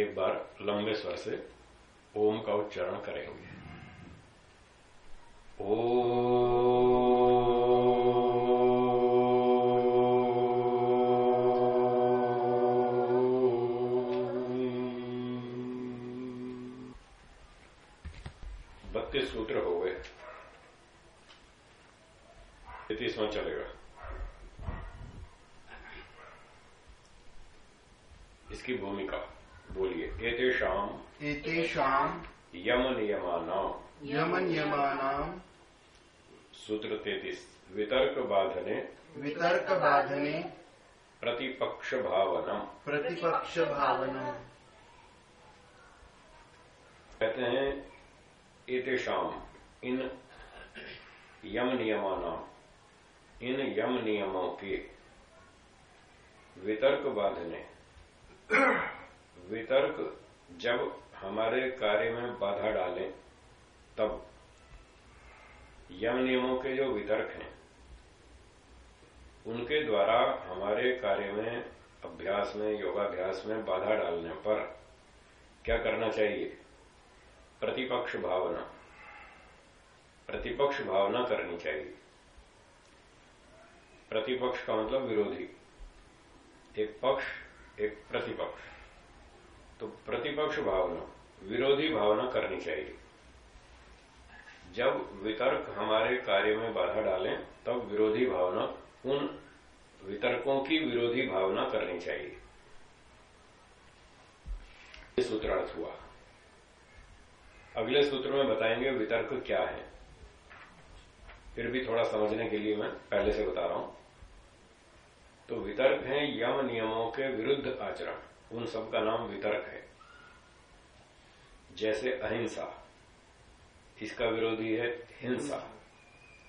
एक बार लंबे स्वर से ओम का उच्चारण करेंगे। बत्तीस सूत्र हो गए। तैतीसवां चलेगा। इसकी भूमिका। एतेषाम एतेषाम् यम नियमानाम यमनियमानाम् सूत्र तैतीस वितर्क बाधने वितर्कबाधने प्रतिपक्ष भावनम प्रतिपक्षभावनम् कहते हैं एतेषाम इन यम नियमानाम इन यम नियमों के वितर्क बाधने वितर्क जब हमारे कार्य में बाधा डालें, तब यम नियमों के जो वितर्क हैं, उनके द्वारा हमारे कार्य में अभ्यास में, योगाभ्यास में बाधा डालने पर क्या करना चाहिए? प्रतिपक्ष भावना। प्रतिपक्ष भावना करनी चाहिए। प्रतिपक्ष का मतलब विरोधी। एक पक्ष, एक प्रतिपक्ष। तो प्रतिपक्ष भावना, विरोधी भावना करनी चाहिए। जब वितर्क हमारे कार्य में बाधा डालें, तब विरोधी भावना, उन वितर्कों की विरोधी भावना करनी चाहिए। सूत्रार्थ हुआ। अगले सूत्र में बताएँगे वितर्क क्या है। फिर भी थोड़ा समझने के लिए मैं पहले से बता रहा हूँ। तो वितर्क है यम नियमों के विरुद्ध आचरण। उन सब का नाम वितर्क है। जैसे अहिंसा, इसका विरोधी है हिंसा।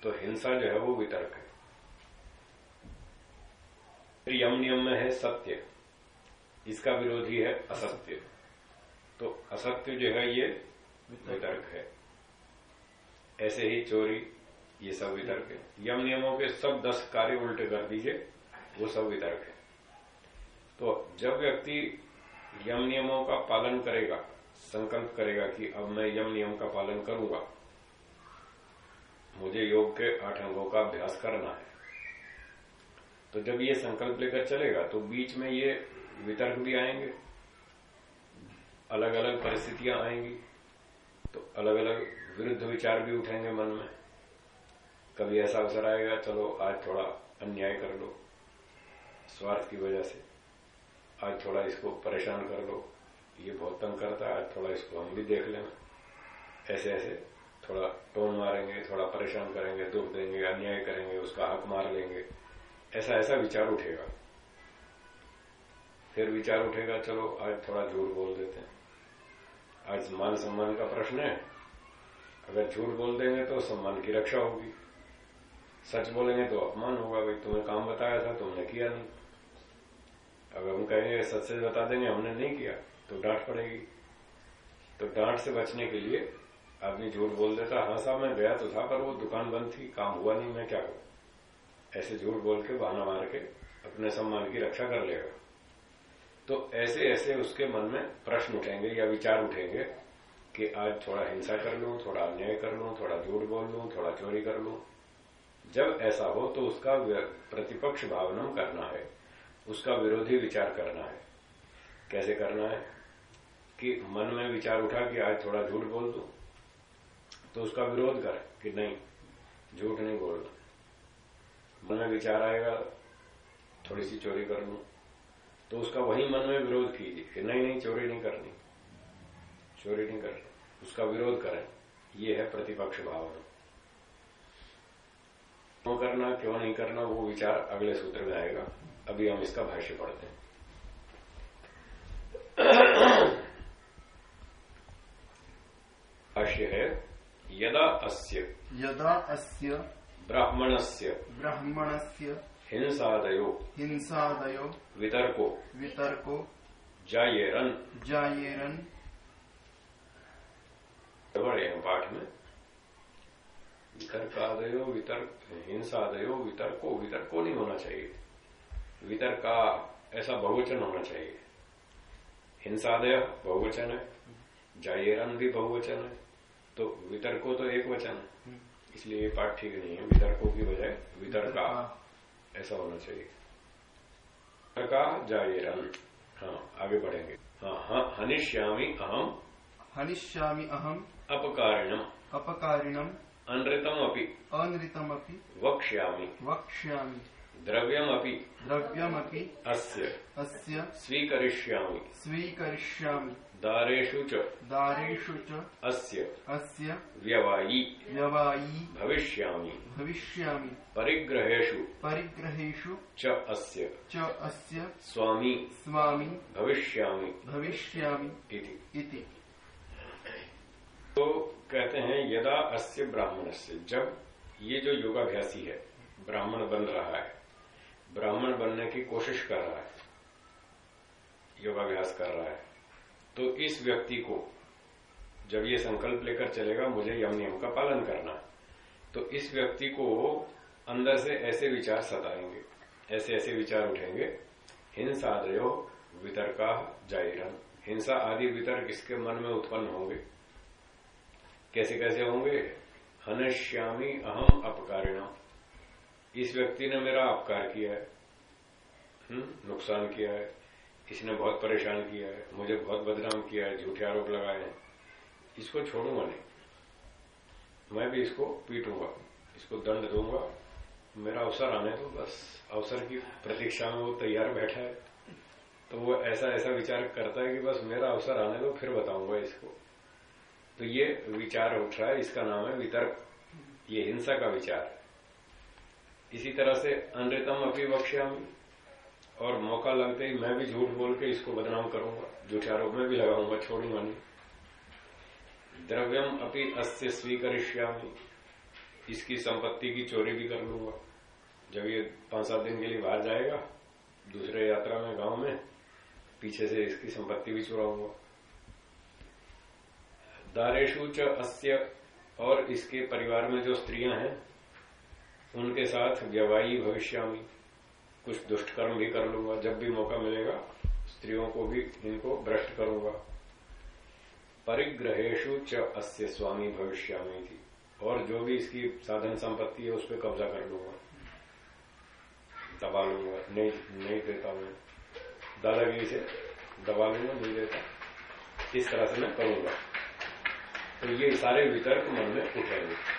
तो हिंसा जो है वो वितर्क है। फिर यम नियम में है सत्य, इसका विरोधी है असत्य। तो असत्य जो है ये वितर्क है। ऐसे ही चोरी, ये सब वितर्क है। यम नियमों के सब दस कार्य उल्टे कर दीजिए, वो सब वितर्क है। तो जब व्यक्ति यम नियमों का पालन करेगा, संकल्प करेगा कि अब मैं यम नियम का पालन करूँगा, मुझे योग के आठ अंगों का अभ्यास करना है। तो जब ये संकल्प लेकर चलेगा तो बीच में ये वितर्क भी आएँगे अलग अलग परिस्थितियाँ आएँगी तो अलग अलग विरुद्ध विचार भी उठेंगे मन में। कभी ऐसा अवसर आएगा, चलो आज थोड़ा अन्याय कर लो, स्वार्थ की वजह से। आज थोड़ा इसको परेशान कर लो ये बहुत तंग करता है, आज थोड़ा इसको हम भी देख लें। ऐसे ऐसे थोड़ा टोन मारेंगे, थोड़ा परेशान करेंगे, दुख देंगे, अन्याय करेंगे, उसका हक मार लेंगे। ऐसा ऐसा विचार उठेगा। फिर विचार उठेगा, चलो, आज थोड़ा झूठ बोल देते हैं। आज मान सम्मान का प्रश्न है। अगर झूठ बोल देंगे तो सम्मान की रक्षा होगी। सच बोलेंगे तो अपमान होगा, भाई, तुम्हें काम बताया था, तुमने किया नहीं। अगर हम कहेंगे सच से बता देंगे हमने नहीं किया तो डांट पड़ेगी। तो डांट से बचने के लिए आदमी झूठ बोल देता हाँ साहब, मैं गया तो था, पर वो दुकान बंद थी, काम हुआ नहीं, मैं क्या करूँ? ऐसे झूठ बोल के, बहाना मार के, अपने सम्मान की रक्षा कर लेगा। तो ऐसे ऐसे उसके मन में प्रश्न उठेंगे, या विचार उठेंगे, कि आज थोड़ा हिंसा कर लूँ, थोड़ा अन्याय कर लूँ, थोड़ा झूठ बोल लूँ, थोड़ा चोरी कर लूँ। जब ऐसा हो तो उसका प्रतिपक्ष भावनम करना है। उसका विरोधी विचार करना है। कैसे करना है? कि मन में विचार उठा कि आज थोड़ा झूठ बोल दू तो उसका विरोध कर कि नहीं, झूठ नहीं बोल बोलना मन में विचार आएगा थोड़ी सी चोरी कर लू तो उसका वही मन में विरोध कीजिए कि नहीं नहीं, चोरी नहीं करनी। चोरी नहीं करनी। उसका विरोध करें। ये है प्रतिपक्ष भावना। क्यों करना, क्यों नहीं करना, वो विचार अगले सूत्र में आएगा। अभी हम इसका भाष्य पढ़ते हैं। भाष्य है यदा अस्य यदा अस्य ब्राह्मणस्य ब्राह्मणस्य हिंसादयो हिंसादयो वितर्को वितर्को जायेरन। जायेरन। बड़े हैं पाठ में। वितर्कादयो वितर्क हिंसादयो वितर्को वितर्को नहीं होना चाहिए। वितर्का ऐसा बहुवचन होना चाहिए। हिंसादय बहुवचन है जायरन भी बहुवचन है तो वितर्को तो एक वचन है। इसलिए ये पाठ ठीक नहीं है वितर्कों की बजाय वितर्का ऐसा होना चाहिए। वितर्का जायरन। हाँ आगे बढ़ेंगे। हाँ हाँ हनिष्यामी अहम हनिष्यामि अहम् अपकारिणम। अपकारिणम्। अनृतम अपि अनृतमपि। वक्ष्यामी। वक्ष्यामि। द्रव्यम अपि द्रव्यमपि अस्य अस्य स्वीकरिष्यामि। स्वीकरिष्यामि। दारेषु च दारेषु च अस्य अस्य व्यवायी व्यवायी भविष्यामि। भविष्यामि। परिग्रहेषु परिग्रहेषु च अस्य च अस्य स्वामी स्वामी भविष्यामि। भविष्यामि इति। इति। तो कहते हैं यदा अस्य ब्राह्मण से जब ये जो योगाभ्यासी है ब्राह्मण बन रहा है ब्राह्मण बनने की कोशिश कर रहा है, योगाभ्यास कर रहा है तो इस व्यक्ति को जब ये संकल्प लेकर चलेगा, मुझे यम नियम का पालन करना तो इस व्यक्ति को अंदर से ऐसे विचार सताएँगे, ऐसे ऐसे विचार उठेंगे, हिंसा हिंसादयो वितर्का जायरन हिंसा आदि वितर्क इसके मन में उत्पन्न होंगे। कैसे कैसे होंगे? हनश्यामी अहम अपकारिणा इस व्यक्ति ने मेरा अपकार किया है हुँ? नुकसान किया है इसने बहुत परेशान किया है, मुझे बहुत बदनाम किया है, झूठे आरोप लगाए हैं। इसको छोड़ूँगा नहीं। मैं भी इसको पीटूँगा, इसको दंड दूँगा। मेरा अवसर आने दो, बस। अवसर की प्रतीक्षा में वो तैयार बैठा है। तो वो ऐसा ऐसा विचार करता है कि बस मेरा अवसर आने दो, फिर बताऊँगा इसको। तो ये विचार उठ रहा है, इसका नाम है वितर्क। ये हिंसा का विचार। इसी तरह से अनृतम अपनी वक्ष्यामी और मौका लगते ही मैं भी झूठ बोल के इसको बदनाम करूँगा झूठे आरोप में भी लगाऊँगा, छोड़ूँगा नहीं। द्रव्यम अपनी अस्य स्वीकरिष्यामी, इसकी संपत्ति की चोरी भी कर लूँगा। जब ये पाँच सात दिन के लिए बाहर जाएगा, दूसरे यात्रा में, गाँव में, पीछे से इसकी संपत्ति भी चुराऊँगा। दारेशु च अस्य और इसके परिवार में जो स्त्रियाँ हैं उनके साथ व्यवाही भविष्यामी। कुछ दुष्ट कर्म भी कर लूँगा, जब भी मौका मिलेगा, स्त्रियों को भी इनको भ्रष्ट करूँगा। परिग्रहेशु च अस्य स्वामी भविष्यामी थी और जो भी इसकी साधन संपत्ति है, उस पर कब्जा कर लूँगा। दबा लूँगा। नहीं नहीं देता मैं। दादागिरी से दबा लूँगा, नहीं देता। इस तरह से मैं करूँगा। तो ये सारे वितर्क मन में उठेंगे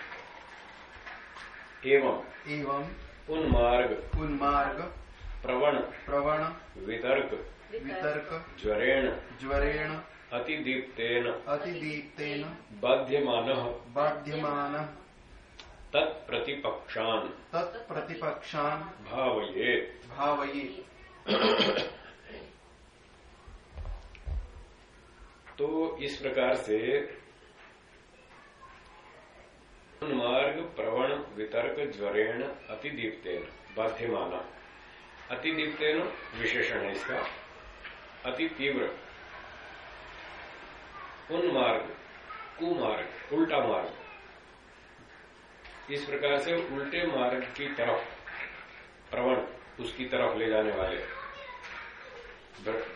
एवं एवं उन्मार्ग उन्मार्ग प्रवण प्रवण वितर्क वितर्क ज्वरेण ज्वरेण अतिदीप्तेन अतिदीप्तेन बाध्यमान बाध्यमानः तत्प्रतिपक्षान तत्प्रतिपक्षान् भावये भावये तो इस प्रकार से उन्मार्ग प्रवण, वितर्क, ज्वरेण, अतिदीप्तेन, बाध्यमाना। अतिदीप्तेन विशेषण है इसका। अति तीव्र। उन उन्मार्ग, कुमार्ग, उल्टा मार्ग। इस प्रकार से उल्टे मार्ग की तरफ़ प्रवण उसकी तरफ़ ले जाने वाले,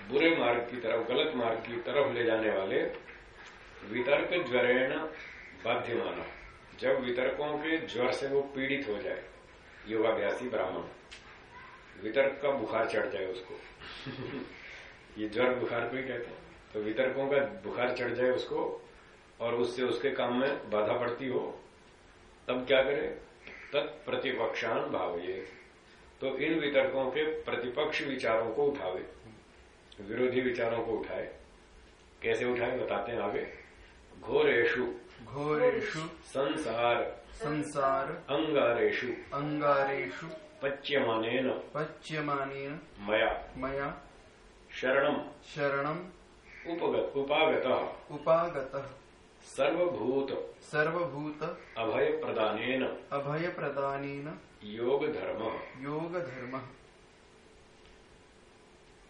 बुरे मार्ग की तरफ़, गलत मार्ग की तरफ़ ले जाने वाले, वितर्क, ज्वरेण, बाध्यमाना। जब वितर्कों के ज्वर से वो पीड़ित हो जाए, योगाभ्यासी ब्राह्मण, वितर्क का बुखार चढ़ जाए उसको। ये ज्वर बुखार को ही कहते हैं। तो वितर्कों का बुखार चढ़ जाए उसको और उससे उसके काम में बाधा पड़ती हो, तब क्या करे? तत्प्रतिपक्षान भावये। तो इन वितर्कों के प्रतिपक्ष विचारों को उठावे, विरोधी विचारों को उठाए। कैसे उठाए? बताते हैं आगे। घोरेशु घोरेषु संसार। संसार अंगारेशु अंगारेषु पच्यमानेन। पच्यमानेन मया। मया। शरणम। शरणम्। उपगत उपागत। उपागतः। सर्वभूत। सर्वभूत। अभय प्रदानेन अभयप्रदानेन। योग धर्म योगधर्मः।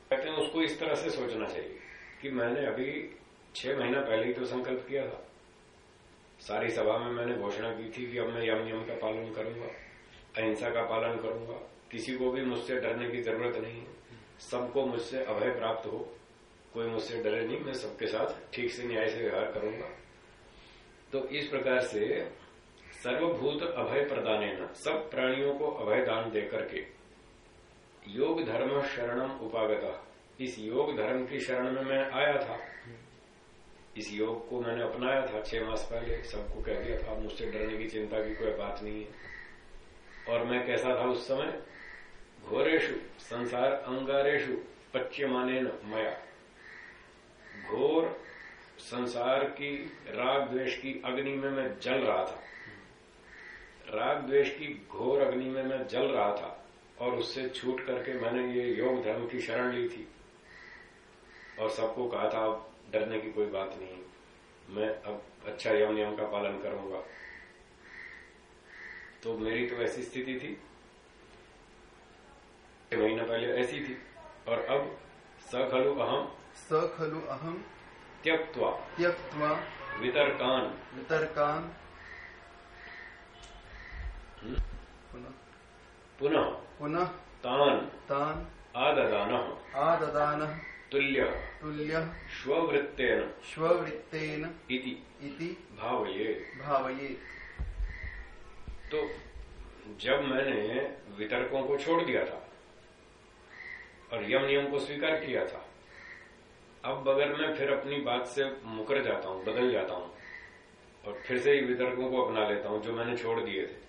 कहते हैं उसको इस तरह से सोचना चाहिए कि मैंने अभी छह महीना पहले ही तो संकल्प किया था। सारी सभा में मैंने घोषणा की थी कि अब मैं यम नियम का पालन करूँगा, अहिंसा का पालन करूँगा। किसी को भी मुझसे डरने की ज़रूरत नहीं है। सबको मुझसे अभय प्राप्त हो। कोई मुझसे डरे नहीं, मैं सबके साथ ठीक से न्याय से व्यवहार करूँगा। तो इस प्रकार से सर्वभूत अभय प्रदान सब प्राणियों को अभय दान देकर के योग धर्म शरणम उपागता। इस योग धर्म की शरण में मैं आया था। इस योग को मैंने अपनाया था, छह मास पहले, सबको कह दिया था मुझसे डरने की चिंता की कोई बात नहीं है। और मैं कैसा था उस समय? घोरेशु संसार अंगारेशु पच्यमाने मया। घोर संसार की, राग द्वेष की अग्नि में मैं जल रहा था। राग द्वेष की घोर अग्नि में मैं जल रहा था और उससे छूट करके मैंने ये योग धर्म की शरण ली थी। और सबको कहा था डरने की कोई बात नहीं। है मैं अब अच्छा यम नियम का पालन करूँगा। तो मेरी तो ऐसी स्थिति थी। महीना पहले ऐसी थी। और अब स खलु अहम स खलु अहम त्यक्वा त्यक्त्वा वितर्कान। वितर्कान्। पुनः। पुनः। पुनः। तान। तान्। आददान। आददानः। तुल्य। तुल्यः। स्ववृत्तेन स्ववृत्तेन इति। इति। भावये। भावयेत् तो जब मैंने वितर्कों को छोड़ दिया था और यम नियम को स्वीकार किया था अब अगर मैं फिर अपनी बात से मुकर जाता हूँ बदल जाता हूँ और फिर से ही वितर्कों को अपना लेता हूँ जो मैंने छोड़ दिए थे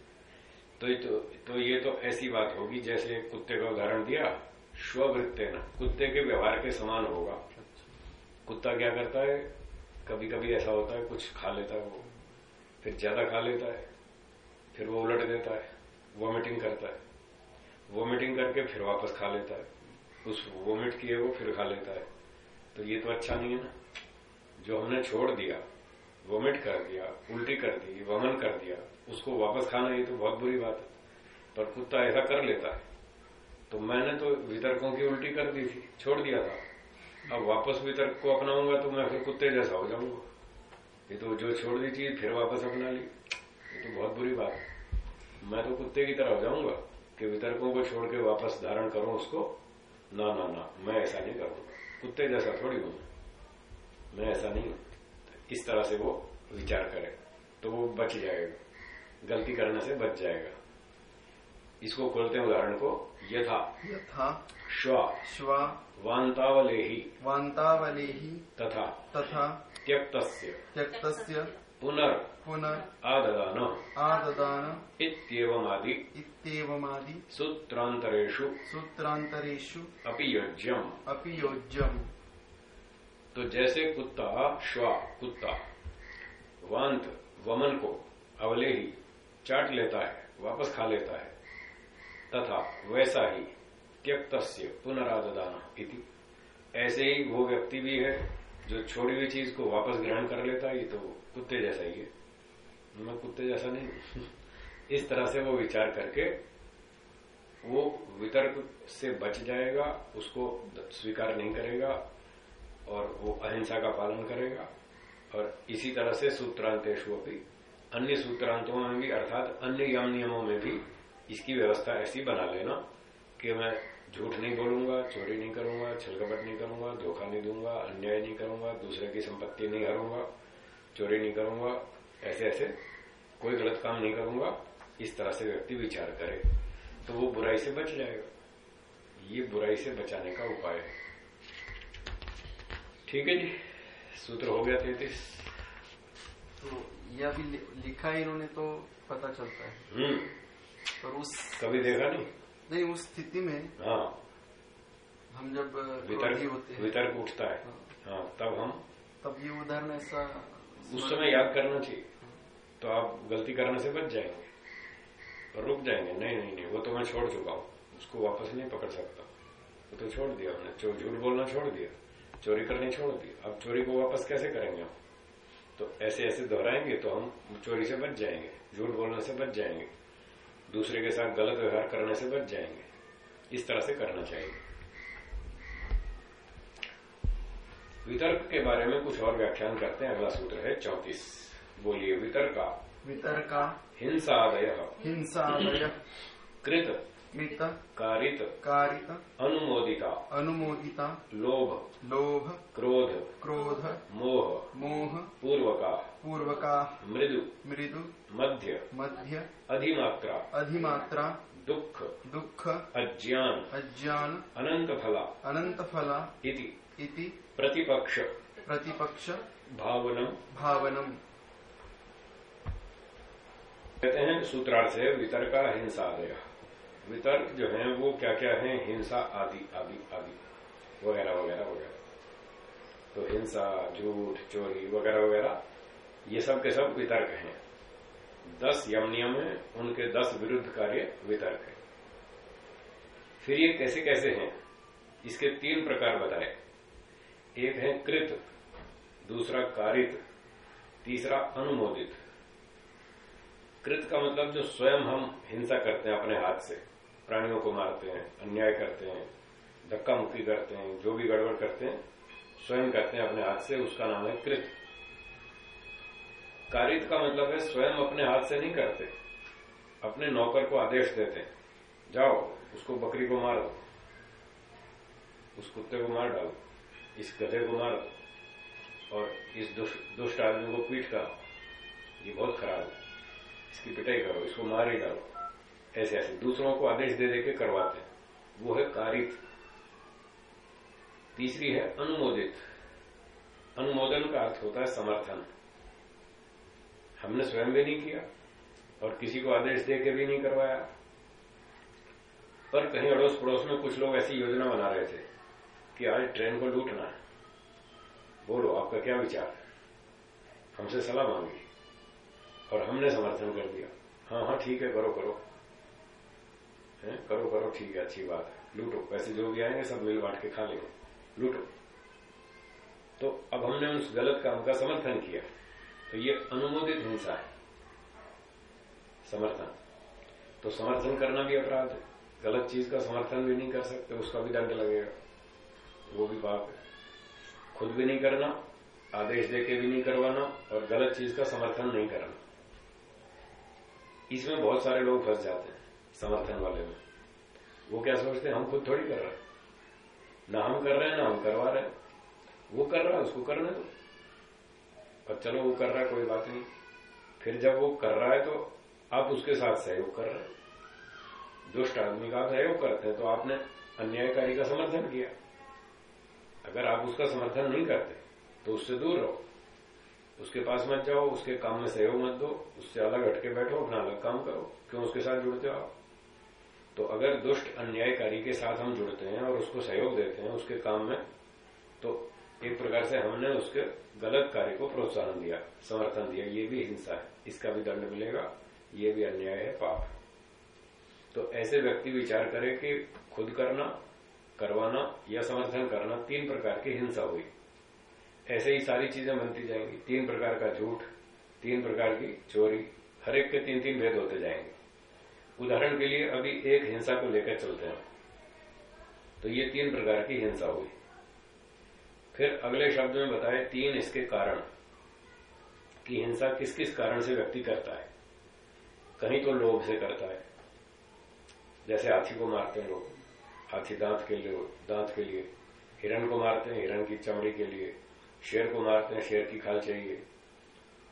तो ये तो, तो ये तो ऐसी बात होगी जैसे कुत्ते का उदाहरण दिया। स्ववृत्ते न। कुत्ते के व्यवहार के समान होगा। कुत्ता क्या करता है? कभी कभी ऐसा होता है, कुछ खा लेता है वो। फिर ज़्यादा खा लेता है, फिर वो उलट देता है वॉमिटिंग करता है। वॉमिटिंग करके फिर वापस खा लेता है। उस वॉमिट किए वो फिर खा लेता है। तो ये तो अच्छा नहीं है ना। जो हमने छोड़ दिया वॉमिट कर दिया, उल्टी कर दी, वमन कर दिया, उसको वापस खाना ये तो बहुत बुरी बात है। पर कुत्ता ऐसा कर लेता है। तो मैंने तो वितर्कों की उल्टी कर दी थी, छोड़ दिया था। अब वापस वितर्क को अपनाऊँगा तो मैं फिर कुत्ते जैसा हो जाऊँगा। ये तो जो छोड़ दी चीज़ फिर वापस अपना ली। ये तो बहुत बुरी बात है। मैं तो कुत्ते की तरह हो जाऊँगा कि वितरकों को छोड़ के वापस धारण करूँ उसको। ना ना ना, मैं ऐसा नहीं करूँगा। कुत्ते जैसा थोड़ी हूँ मैं। ऐसा नहीं हूँ। इस तरह से वो विचार करे तो वो बच जाएगा। गलती करने से बच जाएगा। इसको खोलते उदाहरण को यथा यथा श्वा श्वा वांतावले ही वान्तावलेहि तथा तथा त्यक्तस्य त्यक्तस्य पुनर् पुनः आददान आददान इत्येवमादि इत्येवमादि सूत्रांतरेषु सूत्रान्तरेषु अपि योज्यम। अपि योज्यम्। तो जैसे कुत्ता श्वा कुत्ता वांत वमन को अवलेही चाट लेता है वापस खा लेता है। तथा वैसा ही त्यक्त पुनरादान इति। ऐसे ही वो व्यक्ति भी है जो छोड़ी हुई चीज़ को वापस ग्रहण कर लेता है, ये तो कुत्ते जैसा ही है। मैं कुत्ते जैसा नहीं इस तरह से वो विचार करके वो वितर्क से बच जाएगा, उसको स्वीकार नहीं करेगा और वो अहिंसा का पालन करेगा। और इसी तरह से सूत्रांतेशु अन्य सूत्रांतों में भी, अर्थात अन्य यम नियमों में भी इसकी व्यवस्था ऐसी बना लेना कि मैं झूठ नहीं बोलूँगा चोरी नहीं करूँगा छलकपट नहीं करूँगा धोखा नहीं दूँगा अन्याय नहीं करूँगा दूसरे की संपत्ति नहीं हरूँगा चोरी नहीं करूँगा ऐसे ऐसे कोई गलत काम नहीं करूँगा इस तरह से व्यक्ति विचार करे तो वो बुराई से बच जाएगा। ये बुराई से बचाने का उपाय है। ठीक है जी सूत्र हो गया तैतीस। तो यह भी लिखा है इन्होंने तो पता चलता है। पर उस कभी देखा नहीं? नहीं उस स्थिति में हाँ। हम जब वितर्क होते हैं। वितर्क उठता है। हाँ, हाँ तब हम तब ये उदाहरण ऐसा उस समय याद करना चाहिए। तो आप गलती करने से बच जाएँगे। और रुक जाएँगे। नहीं नहीं नहीं वो तो मैं छोड़ चुका हूँ। उसको वापस नहीं पकड़ सकता। वो तो छोड़ दिया हमने। झूठ बोलना छोड़ दिया। चोरी करनी छोड़ दी। अब चोरी को वापस कैसे करेंगे हम? तो ऐसे ऐसे दोहराएँगे तो हम चोरी से बच जाएँगे। झूठ बोलने से बच जाएँगे। दूसरे के साथ गलत व्यवहार करने से बच जाएँगे। इस तरह से करना चाहिए। वितर्क के बारे में कुछ और व्याख्यान करते हैं। अगला सूत्र है चौतीस। बोलिए वितर्का। वितर्का। हिंसादय। हिंसादय। कृत। स्मित कारित कारित अनुमोदिता अनुमोदिता लोभ लोभ क्रोध क्रोध मोह मोह पूर्वका पूर्वका मृदु मृदु मध्य मध्य अधिमात्रा अधिमात्रा दुख दुख अज्ञान अज्ञान अनंत फला अनंत फला इति इति प्रतिपक्ष प्रतिपक्ष भावनम। भावनम। कहते हैं सूत्रार्थ से वितर्क हिंसा आदय वितर्क जो है, वो क्या क्या है? हिंसा आदि आदि आदि। वगैरह वगैरह वगैरह। तो हिंसा, झूठ, चोरी, वगैरह वगैरह, ये सब के सब वितर्क हैं। दस यम नियम है, उनके दस विरुद्ध कार्य वितर्क है। फिर ये कैसे कैसे हैं? इसके तीन प्रकार बताए। एक है कृत, दूसरा कारित, तीसरा अनुमोदित। कृत का मतलब जो स्वयं हम हिंसा करते हैं अपने हाथ से। प्राणियों को मारते हैं, अन्याय करते हैं धक्का मुक्की करते हैं, जो भी गड़बड़ करते हैं, स्वयं करते हैं अपने हाथ से, उसका नाम है कृत। कारित का मतलब है स्वयं अपने हाथ से नहीं करते, अपने नौकर को आदेश देते हैं, जाओ, उसको बकरी को मारो, उस कुत्ते को मार डालो, इस गधे को मारो, और इस दुष्ट आदमी को पीट करो, ये बहुत खराब है, इसकी पिटाई करो, इसको मार ही डालो। ऐसे ऐसे, दूसरों को आदेश दे दे के करवाते हैं। वो है कारित। तीसरी है अनुमोदित। अनुमोदन का अर्थ होता है समर्थन। हमने स्वयं भी नहीं किया और किसी को आदेश दे के भी नहीं करवाया। पर कहीं अड़ोस पड़ोस में कुछ लोग ऐसी योजना बना रहे थे कि आज ट्रेन को लूटना है। बोलो, आपका क्या विचार है? हमसे सलाह मांगी और हमने समर्थन कर दिया। हाँ हाँ ठीक है, करो करो। है? करो करो, ठीक है, अच्छी बात। है लूटो, पैसे जो भी आएँगे सब मिल बांट के खा लेंगे। लूटो। तो अब हमने उस गलत काम का समर्थन किया। तो ये अनुमोदित हिंसा है। समर्थन। तो समर्थन करना भी अपराध है। गलत चीज़ का समर्थन भी नहीं कर सकते, उसका भी दंड लगेगा। वो भी पाप है। खुद भी नहीं करना, आदेश देके भी नहीं करवाना और गलत चीज़ का समर्थन नहीं करना। इसमें बहुत सारे लोग फंस जाते हैं। समर्थन वाले में वो क्या सोचते हैं? हम खुद थोड़ी कर रहे हैं। ना हम कर रहे हैं ना हम करवा रहे हैं। वो कर रहा है उसको करने दो। और चलो वो कर रहा है कोई बात नहीं। फिर जब वो कर रहा है तो आप उसके साथ सहयोग कर रहे हैं। दुष्ट आदमी का सहयोग करते हैं तो आपने अन्यायकारी का समर्थन किया। अगर आप उसका समर्थन नहीं करते तो उससे दूर रहो। उसके पास मत जाओ उसके काम में सहयोग मत दो। उससे अलग हटके बैठो अपना अलग काम करो। क्यों उसके साथ जुड़ते हो आप? तो अगर दुष्ट अन्यायकारी के साथ हम जुड़ते हैं और उसको सहयोग देते हैं उसके काम में तो एक प्रकार से हमने उसके गलत कार्य को प्रोत्साहन दिया, समर्थन दिया, ये भी हिंसा है, इसका भी दंड मिलेगा, ये भी अन्याय है, पाप तो ऐसे व्यक्ति विचार करे कि खुद करना, करवाना या समर्थन करना तीन प्रकार की हिंसा हुई। ऐसे ही सारी चीज़ें बनती जाएँगी, तीन प्रकार का झूठ, तीन प्रकार की चोरी, हर एक के तीन तीन भेद होते जाएँगे। उदाहरण के लिए अभी एक हिंसा को लेकर चलते हैं। तो ये तीन प्रकार की हिंसा हुई। फिर अगले शब्द में बताए तीन इसके कारण कि हिंसा किस किस कारण से व्यक्ति करता है। कहीं तो लोभ से करता है। जैसे हाथी को मारते हैं लोग। हाथी दांत के लिए, दांत के लिए। हिरण को मारते हैं हिरण की चमड़ी के लिए। शेर को मारते हैं, शेर की खाल चाहिए।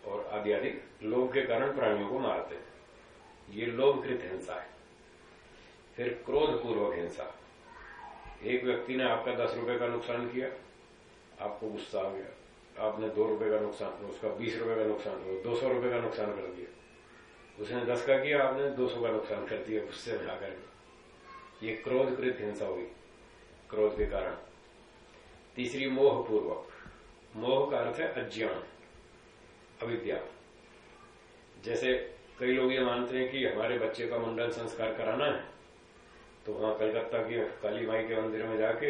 और आदि आदि लोभ के कारण प्राणियों को मारते हैं। ये लोभकृत हिंसा है। फिर क्रोध पूर्वक हिंसा। एक व्यक्ति ने आपका दस रुपए का नुकसान किया, आपको गुस्सा आ गया। आपने दो रुपए का नुकसान उसका बीस रुपए का नुकसान दो सौ रुपए का नुकसान कर दिया। उसने दस का किया, आपने दो सौ का नुकसान कर दिया, गुस्से में आकर ये क्रोधकृत हिंसा हुई, क्रोध के कारण। तीसरी मोह पूर्वक मोह का अर्थ है अज्ञान, अविद्या। जैसे कई लोग ये मानते हैं कि हमारे बच्चे का मुंडन संस्कार कराना है। तो वहाँ कलकत्ता की काली माई के मंदिर में जाके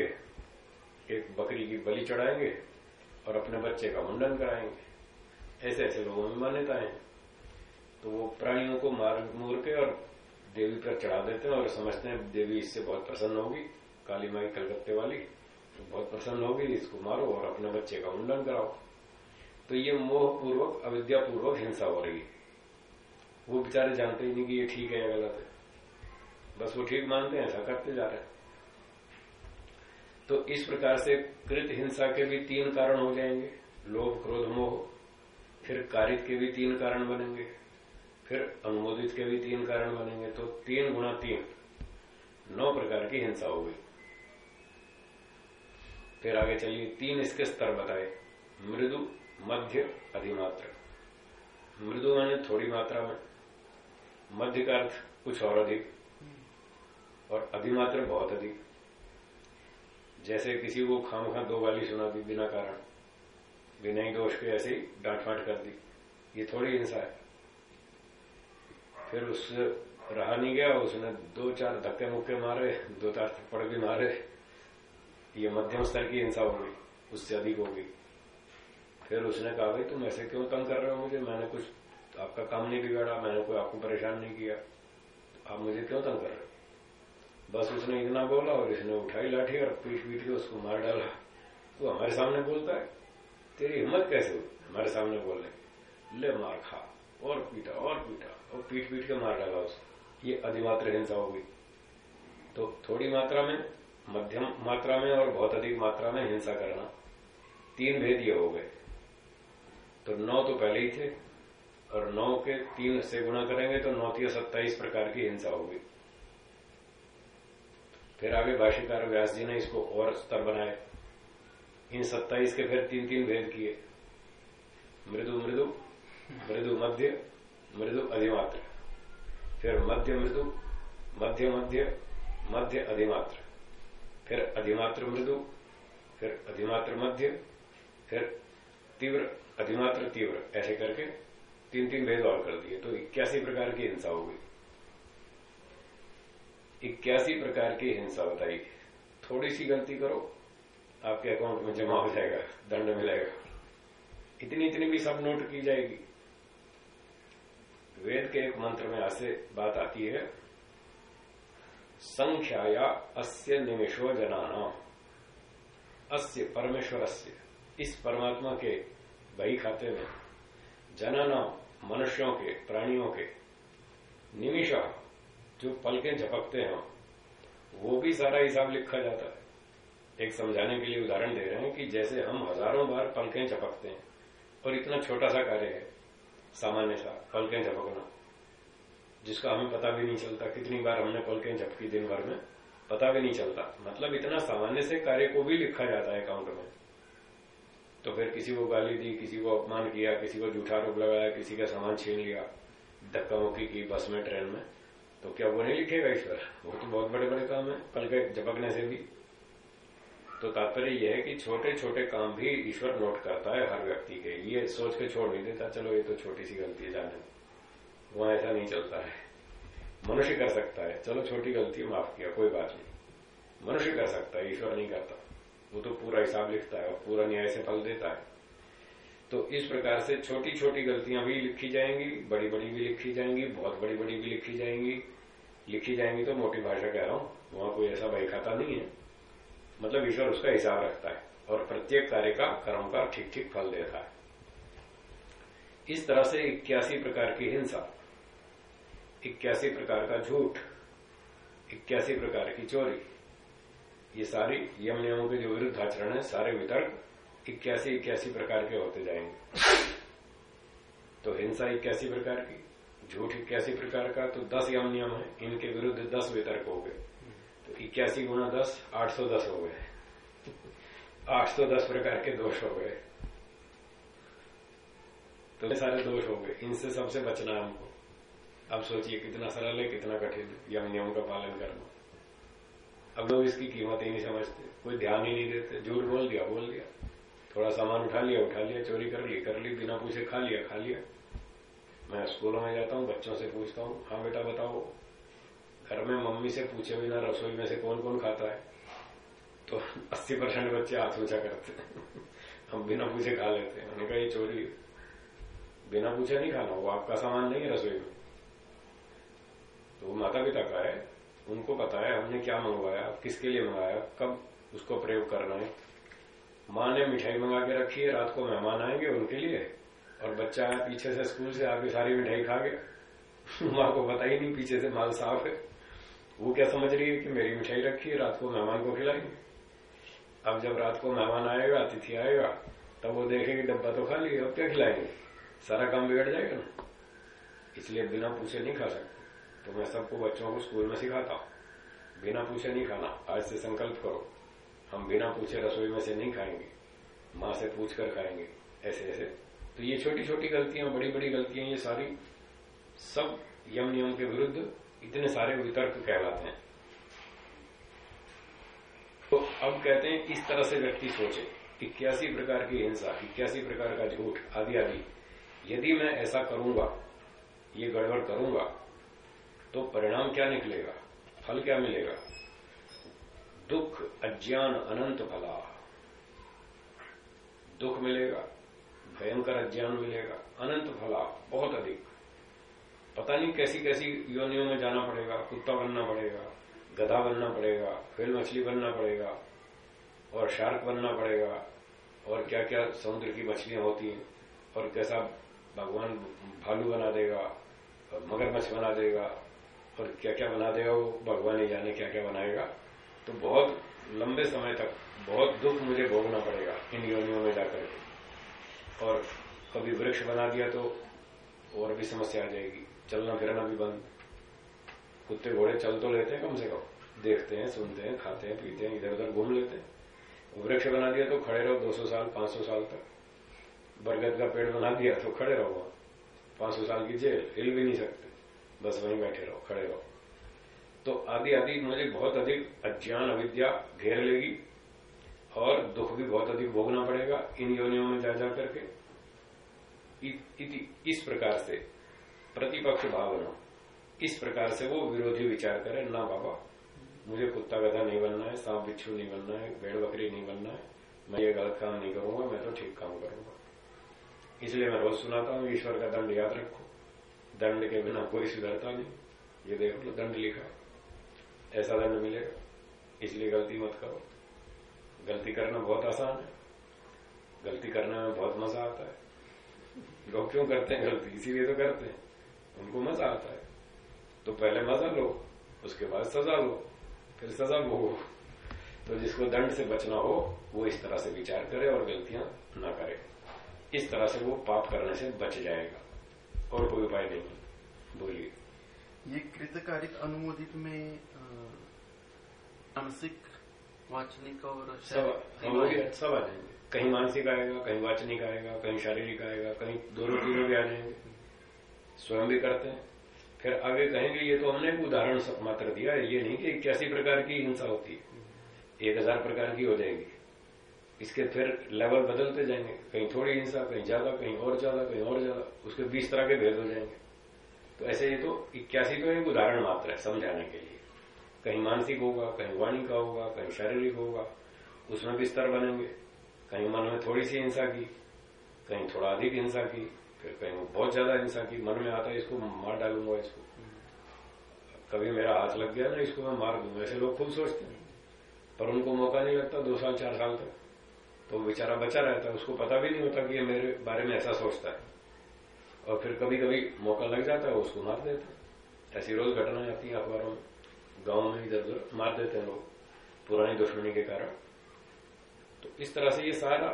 एक बकरी की बलि चढ़ाएँगे और अपने बच्चे का मुंडन कराएँगे। ऐसे ऐसे लोगों में मान्यता है। तो वो प्राणियों को मार, मूर के और देवी पर चढ़ा देते हैं और समझते हैं देवी इससे बहुत प्रसन्न होगी। काली माई कलकत्ते वाली तो बहुत प्रसन्न होगी, इसको मारो और अपने बच्चे का मुंडन कराओ। तो ये मोह पूर्वक अविद्या पूर्वक हिंसा हो रही है। वो बेचारे जानते ही नहीं कि ये ठीक है या गलत है। बस वो ठीक मानते हैं, ऐसा करते जा रहे हैं। तो इस प्रकार से कृत हिंसा के भी तीन कारण हो जाएँगे। लोभ, क्रोध, मोह। फिर कारित के भी तीन कारण बनेंगे। फिर अनुमोदित के भी तीन कारण बनेंगे। तो तीन गुणा तीन। नौ प्रकार की हिंसा हो गई। फिर आगे चलिए। तीन इसके स्तर बताए। मृदु, मध्य, अधिमात्र। मृदु माने थोड़ी मात्रा में। मध्य का अर्थ कुछ और अधिक और अधिमात्र बहुत अधिक। जैसे किसी को खाम खा दो गाली सुना दी बिना कारण बिना ही दोष के ऐसे डांट फाट कर दी, ये थोड़ी हिंसा है। फिर उससे रहा नहीं गया, उसने दो चार धक्के मुक्के मारे, दो चार थप्पड़ भी मारे, ये मध्यम स्तर की हिंसा हो गई, उससे अधिक हो गई। फिर उसने कहा, भाई तुम ऐसे क्यों तंग कर रहे हो मुझे? मैंने कुछ आपका काम नहीं बिगाड़ा, मैंने कोई आपको परेशान नहीं किया। आप मुझे क्यों तंग कर रहे बस उसने इतना बोला और इसने उठाई लाठी और पीट पीट के उसको मार डाला। तो हमारे सामने बोलता है, तेरी हिम्मत कैसे हुई? हमारे सामने बोलने, ले मार खा, और पीटा और पीटा। और पीट पीट के मार डाला उसको ये अधिमात्र हिंसा हो गई। तो थोड़ी मात्रा में, मध्यम मात्रा में और बहुत अधिक मात्रा में हिंसा करना, तीन भेद ये हो गए। तो नौ तो पहले ही थे और नौ के तीन से गुणा करेंगे तो नौ तीन सत्ताईस प्रकार की हिंसा होगी। फिर आगे भाष्यकार व्यास जी ने इसको और स्तर बनाए इन सत्ताईस के फिर तीन तीन भेद किए। मृदु मृदु मृदु, मध्य, मृदु, अधिमात्र। फिर मध्य, मृदु, मध्य मध्य मध्य, अधिमात्र। फिर अधिमात्र, मृदु, फिर अधिमात्र, मध्य, फिर तीव्र, अधिमात्र, तीव्र। ऐसे करके तीन तीन भेद और कर दिए तो इक्यासी प्रकार की हिंसा हो गई। इक्यासी प्रकार की हिंसा बताई। थोड़ी सी गलती करो, आपके अकाउंट में जमा हो जाएगा, दंड मिलेगा। इतनी इतनी भी सब नोट की जाएगी। वेद के एक मंत्र में ऐसे बात आती है, संख्याया अस्य निमिषो जनाना। अस्य परमेश्वर इस परमात्मा के बही खाते में जनाना। मनुष्यों के, प्राणियों के, निमिषा, जो पलकें झपकते हैं, वो भी सारा हिसाब लिखा जाता है। एक समझाने के लिए उदाहरण दे रहे हैं कि जैसे हम हज़ारों बार पलकें झपकते हैं, और इतना छोटा सा कार्य है, सामान्य सा, पलकें झपकना, जिसका हमें पता भी नहीं चलता कितनी बार हमने पलकें झपकी दिन भर में, पता भी नहीं चलता। मतलब इतना सामान्य से कार्य को भी लिखा जाता है अकाउंट में। तो फिर किसी को गाली दी, किसी को अपमान किया, किसी को झूठा आरोप लगाया, किसी का सामान छीन लिया, धक्का मुक्की की बस में, ट्रेन में। तो क्या वो नहीं लिखेगा ईश्वर? वो तो बहुत बड़े बड़े काम है, पल के झपकने से भी। तो तात्पर्य यह है कि छोटे छोटे काम भी ईश्वर नोट करता है हर व्यक्ति के। ये सोच के छोड़ नहीं देता, चलो ये तो छोटी सी गलती है, जाने वहाँ ऐसा नहीं चलता है। मनुष्य कर सकता है। चलो छोटी गलती माफ़ किया, कोई बात नहीं। मनुष्य कर सकता है, ईश्वर नहीं करता। वो तो पूरा हिसाब लिखता है और पूरा न्याय से फल देता है। तो इस प्रकार से छोटी छोटी गलतियाँ भी लिखी जाएँगी बड़ी बड़ी भी लिखी जाएँगी, बहुत बड़ी बड़ी भी लिखी जाएँगी। लिखी जाएँगी तो मोटी भाषा कह रहा हूँ, वहाँ कोई ऐसा भाई खाता नहीं है। मतलब ईश्वर उसका हिसाब रखता है और प्रत्येक कार्य का, कर्म का ठीक ठीक फल देता है। इस तरह से इक्यासी प्रकार की हिंसा, इक्यासी प्रकार का झूठ, इक्यासी प्रकार की चोरी ये सारी यम नियमों के जो विरुद्ध आचरण है, सारे वितर्क इक्यासी इक्यासी प्रकार के होते जाएँगे। तो हिंसा इक्यासी प्रकार की, झूठ इक्यासी प्रकार का तो दस यम नियम है, इनके विरुद्ध दस वितर्क हो गए। तो इक्यासी गुना दस, आठ सौ दस हो गए। आठ सौ दस प्रकार के दोष हो गए। तो ये सारे दोष हो गए, इनसे सबसे बचना हमको। अब सोचिए कितना सरल है, कितना कठिन यम नियम का पालन करना अब लोग इसकी कीमत ही नहीं समझते। कोई ध्यान ही नहीं देते। झूठ बोल दिया बोल दिया। थोड़ा सामान उठा लिया उठा लिया, चोरी कर ली कर ली, बिना पूछे खा लिया खा लिया। मैं स्कूलों में जाता हूँ, बच्चों से पूछता हूँ हाँ बेटा, बताओ, घर में मम्मी से पूछे बिना रसोई में से कौन कौन खाता है? तो 80 परसेंट बच्चे हाथ ऊँचा करते हैं। हम बिना पूछे खा लेते हैं। उन्होंने कहा, ये चोरी बिना पूछे नहीं खाना, वो आपका सामान नहीं है रसोई में। तो वो माता पिता का है। उनको है हमने क्या मंगवाया, किसके लिए मंगाया कब उसको प्रयोग करना है। माँ ने मिठाई मंगा के रखी है, रात को मेहमान आएँगे उनके लिए, और बच्चा पीछे से स्कूल से आके सारी मिठाई खा गया। माँ को पता ही नहीं, पीछे से माल साफ़ है। वो क्या समझ रही है कि मेरी मिठाई रखी है, रात को मेहमान को खिलाएँगे? अब जब रात को मेहमान आएगा, अतिथि आएगा, तब वो देखेगी डब्बा तो खा लिया, अब क्या खिलाएँगे? सारा काम बिगड़ जाएगा ना। इसलिए बिना पूछे नहीं खा सकते। तो मैं सबको बच्चों को स्कूल में सिखाता हूँ। बिना पूछे नहीं खाना। आज से संकल्प करो, हम बिना पूछे रसोई में से नहीं खाएँगे, माँ से पूछ कर खाएँगे, ऐसे ऐसे। तो ये छोटी छोटी गलतियाँ बड़ी बड़ी गलतियाँ, ये सारी सब यम नियम के विरुद्ध इतने सारे वितर्क कहलाते हैं। तो अब कहते हैं, इस तरह से व्यक्ति सोचे इक्यासी प्रकार की हिंसा, इक्यासी प्रकार का झूठ, आदि आदि। यदि मैं ऐसा करूँगा, ये गड़बड़ करूँगा तो परिणाम क्या निकलेगा? फल क्या मिलेगा? दुख, अज्ञान, अनंत फला। दुख मिलेगा, भयंकर अज्ञान मिलेगा, अनंत फला, बहुत अधिक। पता नहीं कैसी कैसी योनियों में जाना पड़ेगा, कुत्ता बनना पड़ेगा, गधा बनना पड़ेगा फिर मछली बनना पड़ेगा, और शार्क बनना पड़ेगा, और क्या क्या समुद्र की मछलियाँ होती हैं, और कैसा भगवान भालू बना देगा, मगरमच्छ बना देगा और क्या क्या बना देगा वो भगवान ही जाने क्या क्या बनाएगा? तो बहुत लंबे समय तक, बहुत दुख मुझे भोगना पड़ेगा इन योनियों में जाकर के। और कभी वृक्ष बना दिया तो और भी समस्या आ जाएगी। चलना फिरना भी बंद। कुत्ते घोड़े चल तो लेते हैं कम से कम। देखते हैं, सुनते हैं, खाते हैं, पीते हैं इधर उधर घूम लेते हैं। वृक्ष बना दिया तो खड़े रहो 200 साल 500 साल तक। बरगद का पेड़ बना दिया तो खड़े रहो वहाँ। पाँच साल की जेल, हिल भी नहीं सकते। बस वहीं बैठे रहो खड़े रहो। तो आदि आदि मुझे बहुत अधिक अज्ञान, अविद्या घेर लेगी और दुख भी बहुत अधिक भोगना पड़ेगा इन योनियों में जा जा करके इस प्रकार से प्रतिपक्ष भावना। इस प्रकार से वो विरोधी विचार करे, ना बाबा, मुझे कुत्ता गधा नहीं बनना है, सांप बिच्छू नहीं बनना है, भेड़ बकरी नहीं बनना है, मैं ये गलत काम नहीं करूँगा, मैं तो ठीक काम करूँगा। इसलिए मैं रोज सुनाता हूँ, ईश्वर का दंड याद रखो। दंड के बिना कोई सुधरता नहीं। ये देखो तो दंड लिखा। ऐसा दंड मिलेगा। इसलिए गलती मत करो। गलती करना बहुत आसान है। गलती करने में बहुत मज़ा आता है। लोग क्यों करते हैं गलती? इसीलिए तो करते हैं। उनको मज़ा आता है। तो पहले मज़ा लो, उसके बाद सजा लो, फिर सजा भोगो तो जिसको दंड से बचना हो, वो इस तरह से विचार करे और गलतियाँ ना करे। इस तरह से वो पाप करने से बच जाएगा। और कोई उपाय नहीं बोलिए। ये कृतकारिक अनुमोदित में मानसिक वाचनिक और सब सब आ जाएँगे। कहीं मानसिक आएगा कहीं वाचनिक आएगा कहीं शारीरिक आएगा कहीं दोनों तीनों भी आ जाएँगे। स्वयं भी करते हैं। फिर आगे कहेंगे ये तो हमने उदाहरण मात्र दिया है। ये नहीं कि इक्यासी प्रकार की हिंसा होती है। एक हज़ार प्रकार की हो जाएगी। इसके फिर लेवल बदलते जाएँगे। कहीं थोड़ी हिंसा, कहीं ज़्यादा, कहीं और ज़्यादा, कहीं और ज़्यादा, उसके बीस तरह के भेद हो जाएँगे। तो ऐसे ये तो इक्यासी तो एक उदाहरण मात्र है समझाने के लिए। कहीं मानसिक होगा, कहीं वाणी का होगा, कहीं शारीरिक होगा, उसमें भी स्तर बनेंगे। कहीं मन में थोड़ी सी हिंसा की, कहीं थोड़ा अधिक हिंसा की, फिर कहीं बहुत ज़्यादा हिंसा की। मन में आता है, इसको मार डालूँगा, इसको। कभी मेरा हाथ लग गया ना, इसको मैं मार दूँगा। ऐसे लोग खूब सोचते हैं। पर उनको मौका नहीं लगता दो साल, चार साल तक। तो बेचारा बचा रहता है उसको पता भी नहीं होता कि ये मेरे बारे में ऐसा सोचता है। और फिर कभी कभी मौका लग जाता है उसको मार देते हैं। ऐसी रोज घटनाएँ आती है अखबारों में। गाँव में इधर उधर मार देते हैं लोग, पुरानी दुश्मनी के कारण। तो इस तरह से ये सारा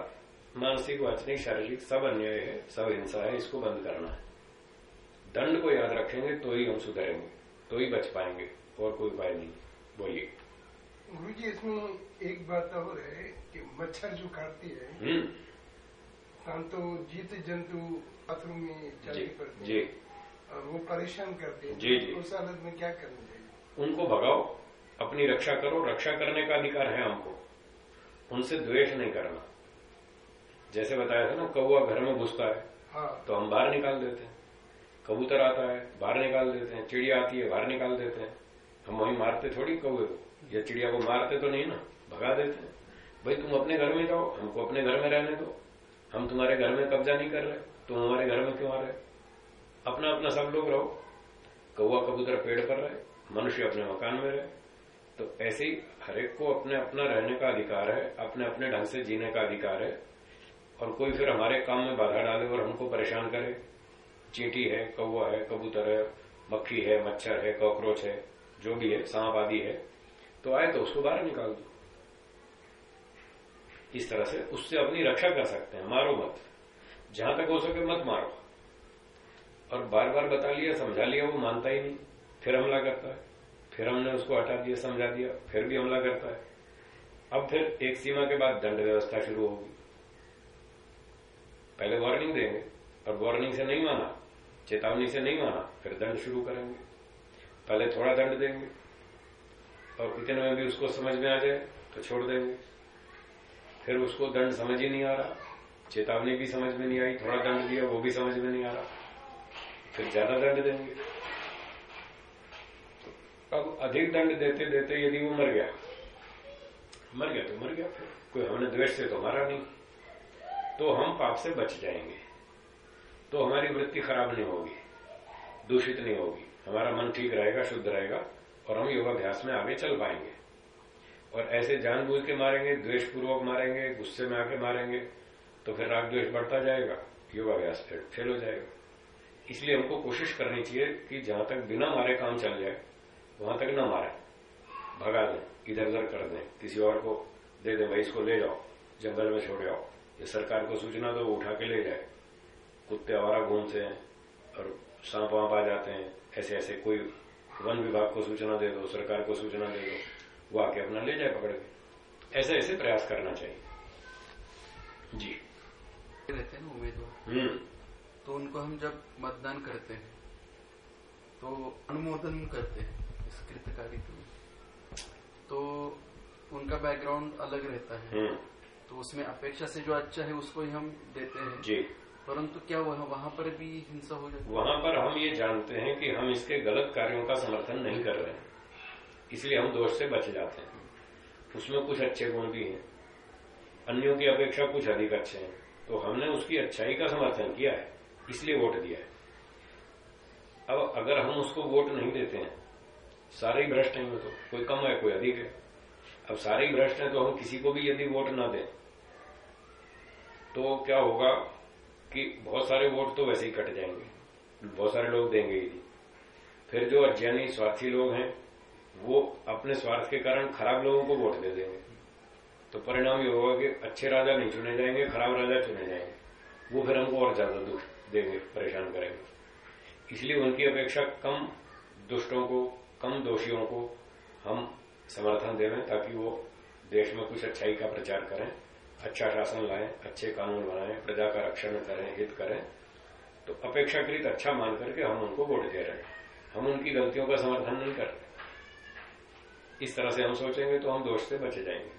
मानसिक, वाचनिक, शारीरिक सब अन्याय है, सब हिंसा है, इसको बंद करना है। दंड को याद रखेंगे तो ही हम सुधरेंगे तो ही बच पाएँगे, और कोई उपाय नहीं। बोलिए। गुरु जी इसमें एक बात और है कि मच्छर जो काटती है हम्म। हम तो जीत जंतु बाथरूम में जाती पड़ते जी। और वो परेशान करते हैं। जी, जी। उस हालत में क्या करना चाहिए? उनको भगाओ अपनी रक्षा करो। रक्षा करने का अधिकार है हमको। उनसे द्वेष नहीं करना। जैसे बताया था ना कौआ घर में घुसता है हाँ। तो हम बाहर निकाल देते हैं। कबूतर आता है बाहर निकाल देते हैं। चिड़िया आती है बाहर निकाल देते हैं। हम वहीं मारते थोड़ी कौए को। या चिड़िया को मारते तो नहीं ना भगा देते हैं। भाई, तुम अपने घर में जाओ, हमको अपने घर में रहने दो। हम तुम्हारे घर में कब्जा नहीं कर रहे, तुम हमारे घर में क्यों आ रहे? अपना अपना सब लोग रहो। कौआ कबूतर पेड़ पर रहे, मनुष्य अपने मकान में रहे। तो ऐसे ही हरेक को अपने अपना रहने का अधिकार है, अपने अपने ढंग से जीने का अधिकार है। और कोई फिर हमारे काम में बाधा डाले और हमको परेशान करे। चींटी है कौआ है, कबूतर है, मक्खी है, मच्छर है, कॉकरोच है, जो भी है सांप आदि है। तो आए तो उसको बाहर निकाल दो। इस तरह से, उससे अपनी रक्षा कर सकते हैं। मारो मत। जहाँ तक हो सके मत मारो। और बार बार बता लिया, समझा लिया, वो मानता ही नहीं। फिर हमला करता है। फिर हमने उसको हटा दिया, समझा दिया, फिर भी हमला करता है। अब फिर एक सीमा के बाद दंड व्यवस्था शुरू होगी। पहले वार्निंग देंगे, और वार्निंग से नहीं माना, चेतावनी से नहीं माना, फिर दंड शुरू करेंगे। पहले थोड़ा दंड देंगे, और इतने में भी उसको समझ में आ जाए तो छोड़ देंगे। फिर उसको दंड समझ ही नहीं आ रहा। चेतावनी भी समझ में नहीं आई, थोड़ा दंड दिया, वो भी समझ में नहीं आ रहा। फिर ज़्यादा दंड देंगे। तो अब अधिक दंड देते देते यदि वो मर गया मर गया तो मर गया फिर। कोई हमने द्वेष से तो मारा नहीं। तो हम पाप से बच जाएँगे। तो हमारी वृत्ति खराब नहीं होगी, दूषित नहीं होगी। हमारा मन ठीक रहेगा, शुद्ध रहेगा, और हम योगाभ्यास में आगे चल पाएँगे। और ऐसे जानबूझ के मारेंगे द्वेष पूर्वक मारेंगे, गुस्से में आके मारेंगे तो फिर राग द्वेष बढ़ता जाएगा योगाभ्यास फिर फेल हो जाएगा। इसलिए हमको कोशिश करनी चाहिए कि जहाँ तक बिना मारे काम चल जाए, वहाँ तक ना मारे। भगा दें इधर उधर कर दें, किसी और को दे दें, भाई इसको ले जाओ, जंगल में छोड़ जाओ ये सरकार को सूचना दो, वो उठा के ले जाए। कुत्ते आवारा घूमते हैं और सांप वाप आ जाते हैं ऐसे ऐसे कोई वन विभाग को सूचना दे दो, सरकार को सूचना दे दो। वो आके अपना ले जाए पकड़ के। ऐसे ऐसे प्रयास करना चाहिए। जी। रहते हैं ना उम्मीदवार। हम्म। तो उनको हम जब मतदान करते हैं तो अनुमोदन करते हैं इस कृतकार्य में तो उनका बैकग्राउंड अलग रहता है। हम्म। तो उसमें अपेक्षा से जो अच्छा है उसको ही हम देते हैं। जी। परंतु क्या वह वहाँ पर भी हिंसा हो जाती है? वहाँ पर हम ये जानते हैं कि हम इसके गलत कार्यों का समर्थन नहीं कर रहे हैं। इसलिए हम दोष से बच जाते हैं। उसमें कुछ अच्छे गुण भी हैं। अन्यों की अपेक्षा कुछ अधिक अच्छे हैं। तो हमने उसकी अच्छाई का समर्थन किया है, इसलिए वोट दिया है। अब अगर हम उसको वोट नहीं देते हैं, सारे ही भ्रष्ट हैं तो कोई कम है, कोई अधिक है। अब सारे ही भ्रष्ट हैं तो हम किसी को भी यदि वोट ना दें तो क्या होगा कि बहुत सारे वोट तो वैसे ही कट जाएँगे। बहुत सारे लोग देंगे ही फिर जो अज्ञानी स्वार्थी लोग हैं वो अपने स्वार्थ के कारण खराब लोगों को वोट दे देंगे। तो परिणाम ये होगा कि अच्छे राजा नहीं चुने जाएँगे, खराब राजा चुने जाएँगे। वो फिर हमको और ज़्यादा दुख देंगे, परेशान करेंगे। इसलिए उनकी अपेक्षा कम दुष्टों को, कम दोषियों को हम समर्थन देवें, ताकि वो देश में कुछ अच्छाई का प्रचार करें अच्छा शासन लाएँ, अच्छे कानून बनाएँ, प्रजा का रक्षण करें, हित करें। तो अपेक्षाकृत अच्छा मान करके हम उनको वोट दे रहे हैं। हम उनकी गलतियों का समर्थन नहीं कर रहे इस तरह से हम सोचेंगे तो हम दोष से बचे जाएँगे।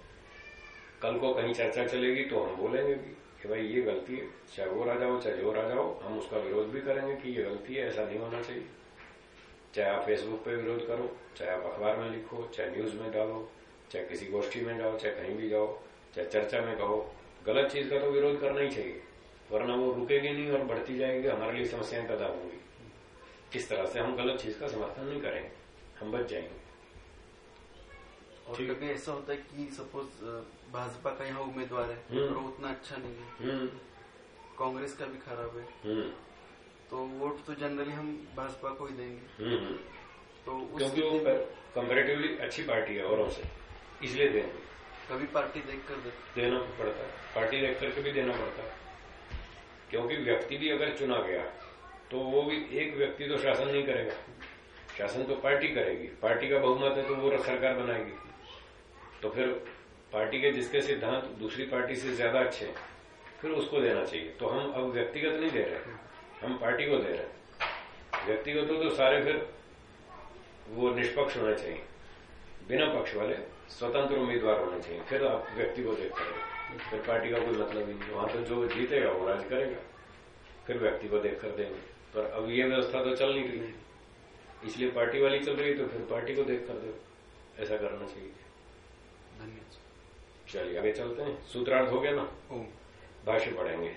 कल को कहीं चर्चा चलेगी तो हम बोलेंगे भी कि भाई ये गलती है, चाहे वो राजा हो, चाहे जो राजा हो, हम उसका विरोध भी करेंगे कि ये गलती है, ऐसा नहीं होना चाहिए। चाहे आप फेसबुक पे विरोध करो, चाहे आप अखबार में लिखो, चाहे न्यूज़ में डालो, चाहे किसी गोष्ठी में जाओ चाहे कहीं भी जाओ, चाहे चर्चा में कहो, गलत चीज़ का तो विरोध करना ही चाहिए, वरना वो रुकेगी नहीं और बढ़ती जाएगी, हमारे लिए समस्याएँ पैदा होंगी। इस तरह से हम गलत चीज़ का समर्थन नहीं करेंगे, हम बच जाएँगे। और कभी ऐसा होता है कि सपोज़ भाजपा का यहाँ उम्मीदवार है हम्म। और वो उतना अच्छा नहीं है। हम्म। कांग्रेस का भी खराब है। हम्म। तो वोट तो जनरली हम भाजपा को ही देंगे। हम्म। हम्म। तो क्योंकि वो कंपेरेटिवली अच्छी पार्टी है औरों से इसलिए देंगे कभी पार्टी देख। कर देना पड़ता है। पार्टी देख करके भी देना पड़ता है। क्योंकि व्यक्ति भी अगर चुना गया तो वो भी एक व्यक्ति तो शासन नहीं करेगा। शासन तो पार्टी करेगी। पार्टी का बहुमत है तो वो सरकार बनाएगी। तो फिर पार्टी के जिसके सिद्धांत दूसरी पार्टी से ज़्यादा अच्छे हैं, फिर उसको देना चाहिए। तो हम अब व्यक्तिगत नहीं दे रहे हम पार्टी को दे रहे हैं। व्यक्तिगत हो तो सारे फिर वो निष्पक्ष होने चाहिए। बिना पक्ष वाले स्वतंत्र उम्मीदवार होने चाहिए। फिर आप व्यक्ति को देख करेंगे फिर पार्टी का कोई मतलब नहीं। वहाँ तो जो जीतेगा वो राज करेगा। फिर व्यक्ति को देख कर देंगे। पर अब ये व्यवस्था तो चल नहीं रही। इसलिए पार्टी वाली चल रही तो फिर पार्टी को देख कर दो। ऐसा करना चाहिए। धन्यवाद। चलिए आगे चलते हैं। सूत्रार्थ हो गया ना? ओम। भाष्य पढ़ेंगे।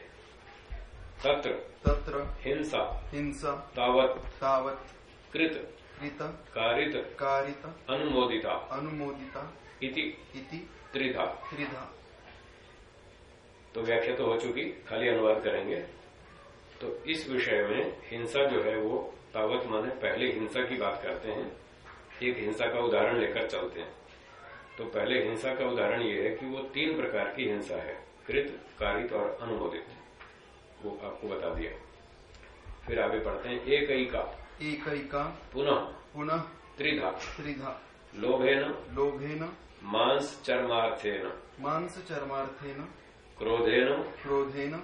तत्र तत्र हिंसा हिंसा तावत तावत कृत कृत कारित कारित अनुमोदिता अनुमोदिता इति इति त्रिधा। त्रिधा। तो व्याख्या तो हो चुकी खाली अनुवाद करेंगे। तो इस विषय में हिंसा जो है वो तावत माने पहले हिंसा की बात करते हैं। एक हिंसा का उदाहरण लेकर चलते हैं। तो पहले हिंसा का उदाहरण यह है कि वो तीन प्रकार की हिंसा है कृत कारित और अनुमोदित। वो आपको बता दिया। फिर आगे पढ़ते हैं। एक ही का एक ही का पुनः। पुनः। त्रिधा। त्रिधा। लोभेन। लोभेन। मांस चर्मार्थेन मांस चर्मार्थेन क्रोधेन। क्रोधेन।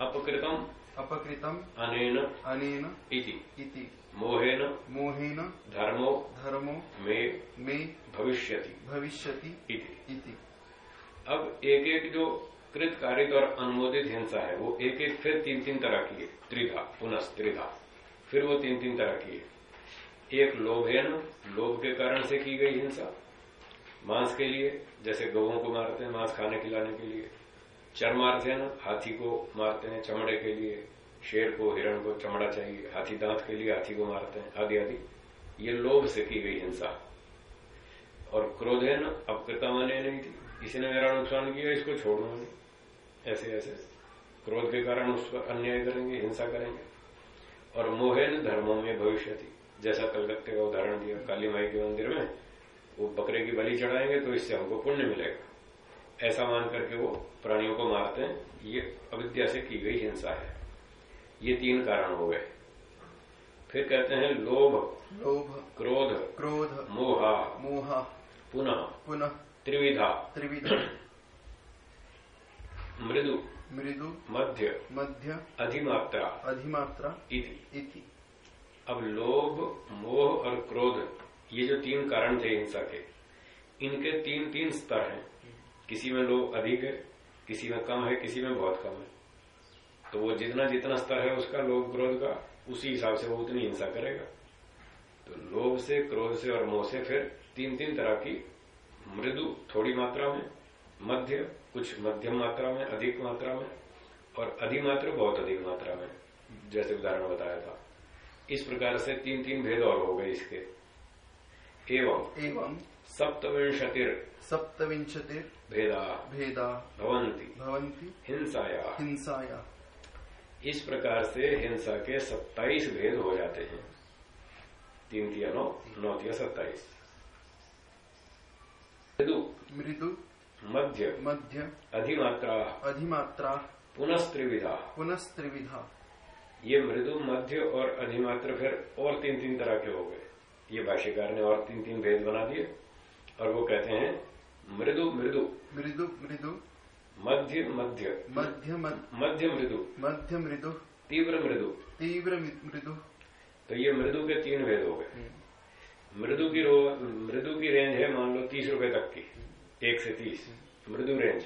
अपकृतम। अपकृतम। अनेन। अनेन। इति। इति। मोहेन मोहेन धर्मो धर्मो मे मे भविष्यति भविष्यति इति। इति। अब एक एक जो कृत कारित और अनुमोदित हिंसा है वो एक एक फिर तीन तीन तरह की है। त्रिधा पुनः त्रिधा। फिर वो तीन तीन तरह की है। एक लोभ है ना लोभ के कारण से की गई हिंसा मांस के लिए जैसे गवों को मारते हैं मांस खाने खिलाने के लिए। चरमार्थ है ना हाथी को मारते हैं चमड़े के लिए। शेर को, हिरण को चमड़ा चाहिए, हाथी दांत के लिए हाथी को मारते हैं, आदि आदि। ये लोभ से की गई हिंसा। और क्रोध है ना अपकृता माने नहीं थी। किसी ने मेरा नुकसान किया, इसको छोड़ना नहीं। ऐसे ऐसे। क्रोध के कारण उस पर अन्याय करेंगे, हिंसा करेंगे। और मोहन धर्मों में भविष्य थी। जैसा कलकत्ते का उदाहरण दिया, काली माई के मंदिर में, वो बकरे की बलि चढ़ाएँगे तो इससे हमको पुण्य मिलेगा। ऐसा मान करके वो प्राणियों को मारते हैं। ये अविद्या से की गई हिंसा है। ये तीन कारण हो गए। फिर कहते हैं लोभ लोभ क्रोध क्रोध मोहा मोहा पुनः पुनः त्रिविधा त्रिविधा मृदु मृदु मध्य मध्य अधिमात्रा अधिमात्रा इति। इति। अब लोभ मोह और क्रोध ये जो तीन कारण थे हिंसा के इनके तीन तीन स्तर हैं। किसी में लोभ अधिक है किसी में कम है किसी में बहुत कम है। तो वो जितना जितना स्तर है उसका लोभ क्रोध का उसी हिसाब से वो उतनी हिंसा करेगा। तो लोभ से क्रोध से और मोह से फिर तीन तीन तरह की मृदु थोड़ी मात्रा में मध्य कुछ मध्यम मात्रा में अधिक मात्रा में और अधिमात्र बहुत अधिक मात्रा में जैसे उदाहरण बताया था। इस प्रकार से तीन तीन भेद और हो गए इसके। एवं एवं सप्तविंशतिर सप्तविंशतिर् भेदा भेदा भवंती भवन्ति। हिंसाया। हिंसाया। इस प्रकार से हिंसा के सत्ताईस भेद हो जाते हैं। तीन तिया नौ नौ तिया सत्ताईस। मृदु मृदु मध्य मध्य अधिमात्रा अधिमात्रा पुनस्त्रिविधा। पुनस्त्रिविधा। ये मृदु मध्य और अधिमात्र फिर और तीन तीन तरह के हो गए। ये भाष्यकार ने और तीन तीन भेद बना दिए और वो कहते हैं मृदु मृदु। मृदु मृदु मध्य मध्य। मध्य मध्य। मृदु। मध्य मृदु। तीव्र मृदु। तीव्र मृदु। तो ये मृदु के तीन भेद हो गए। मृदु की रो मृदु की रेंज है मान लो तीस रुपए तक की। एक से तीस। मृदु रेंज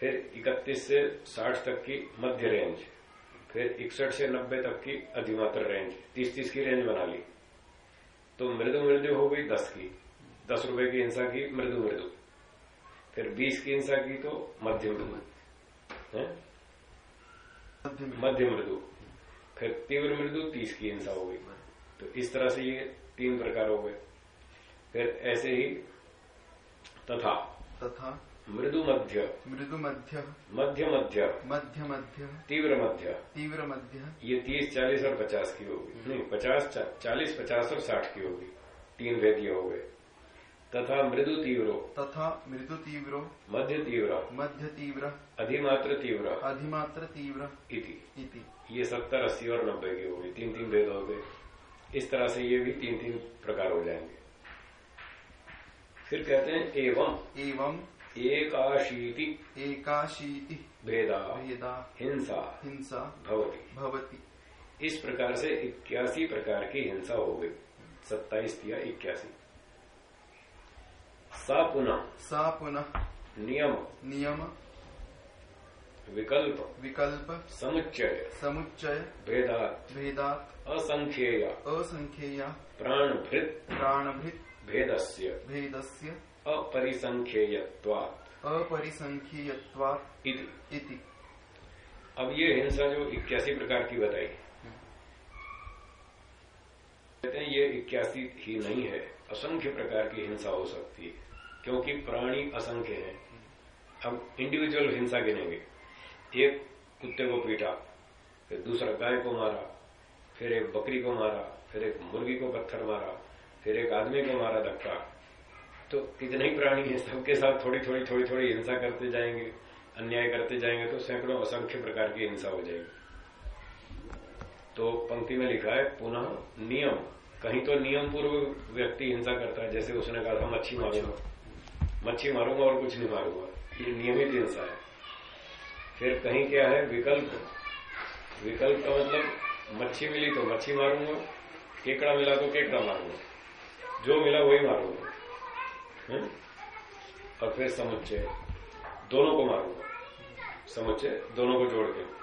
फिर इकतीस से साठ तक की मध्य रेंज फिर इकसठ से नब्बे तक की अधिमात्र रेंज तीस तीस की रेंज बना ली। तो मृदु मृदु हो गई दस की। दस रुपए की हिंसा की मृदु मृदु। फिर बीस की हिंसा की तो मध्य मृदु है। मध्य मृदु। फिर तीव्र मृदु तीस की हिंसा हो गई। तो इस तरह से ये तीन प्रकार हो गए। फिर ऐसे ही तथा। तथा। मृदु मध्य। मृदु मध्य। मध्य मध्य। मध्य मध्य। तीव्र मध्य। तीव्र मध्य। ये तीस चालीस और पचास की होगी नहीं पचास चालीस पचास और साठ की होगी तीन भेद ये हो गए। तथा मृदु तीव्रो। तथा मृदु तीव्रो। मध्य तीव्र। मध्य तीव्र। अधिमात्र तीव्र। अधिमात्र तीव्र। इति। इति। ये सत्तर अस्सी और नब्बे की होगी। तीन तीन भेद हो। गए इस तरह से ये भी तीन तीन प्रकार हो जाएँगे। फिर कहते हैं एवं। एवं। एकाशीति। एकाशीति। भेदा। भेदा। हिंसा। हिंसा। भवती। भवती। इस प्रकार से इक्यासी प्रकार की हिंसा हो गई। सत्ताईस या इक्यासी। सा पुनः सा पुनः नियम। नियम। विकल्प। विकल्प। समुच्चय। समुच्चय। भेदा भेदात्। असंख्येय। असंख्येया। प्राणभृत। प्राणभृत। भेदस्य। भेदस्य। अपरिसंख्येयत्वात्। अपरिसंख्येयत्वात्। इति। इति। अब ये हिंसा जो इक्यासी प्रकार की बताई। कहते हैं ये इक्यासी ही नहीं है। असंख्य प्रकार की हिंसा हो सकती है। क्योंकि प्राणी असंख्य हैं। अब इंडिविजुअल हिंसा गिनेंगे। एक कुत्ते को पीटा, फिर दूसरा गाय को मारा, फिर एक बकरी को मारा, फिर एक मुर्गी को पत्थर मारा, फिर एक आदमी को मारा धक्का। तो कितने ही प्राणी है, सबके साथ थोड़ी थोड़ी थोड़ी थोड़ी हिंसा करते जाएँगे, अन्याय करते जाएँगे तो सैकड़ों असंख्य प्रकार की हिंसा हो जाएगी। तो पंक्ति में लिखा है, पुनः नियम। कहीं तो नियम पूर्व व्यक्ति हिंसा करता है, जैसे उसने कहा था, मच्छी मारूँगा मच्छी मारूँगा और कुछ नहीं मारूँगा। ये नियमित हिंसा है। फिर कहीं क्या है? विकल्प। विकल्प का मतलब मच्छी मिली तो मच्छी मारूँगा, केकड़ा मिला तो केकड़ा मारूँगा। जो मिला वही मारूँगा। हम्म? और फिर समुच्चय दोनों को मारूँगा। समुच्चय दोनों को जोड़ के।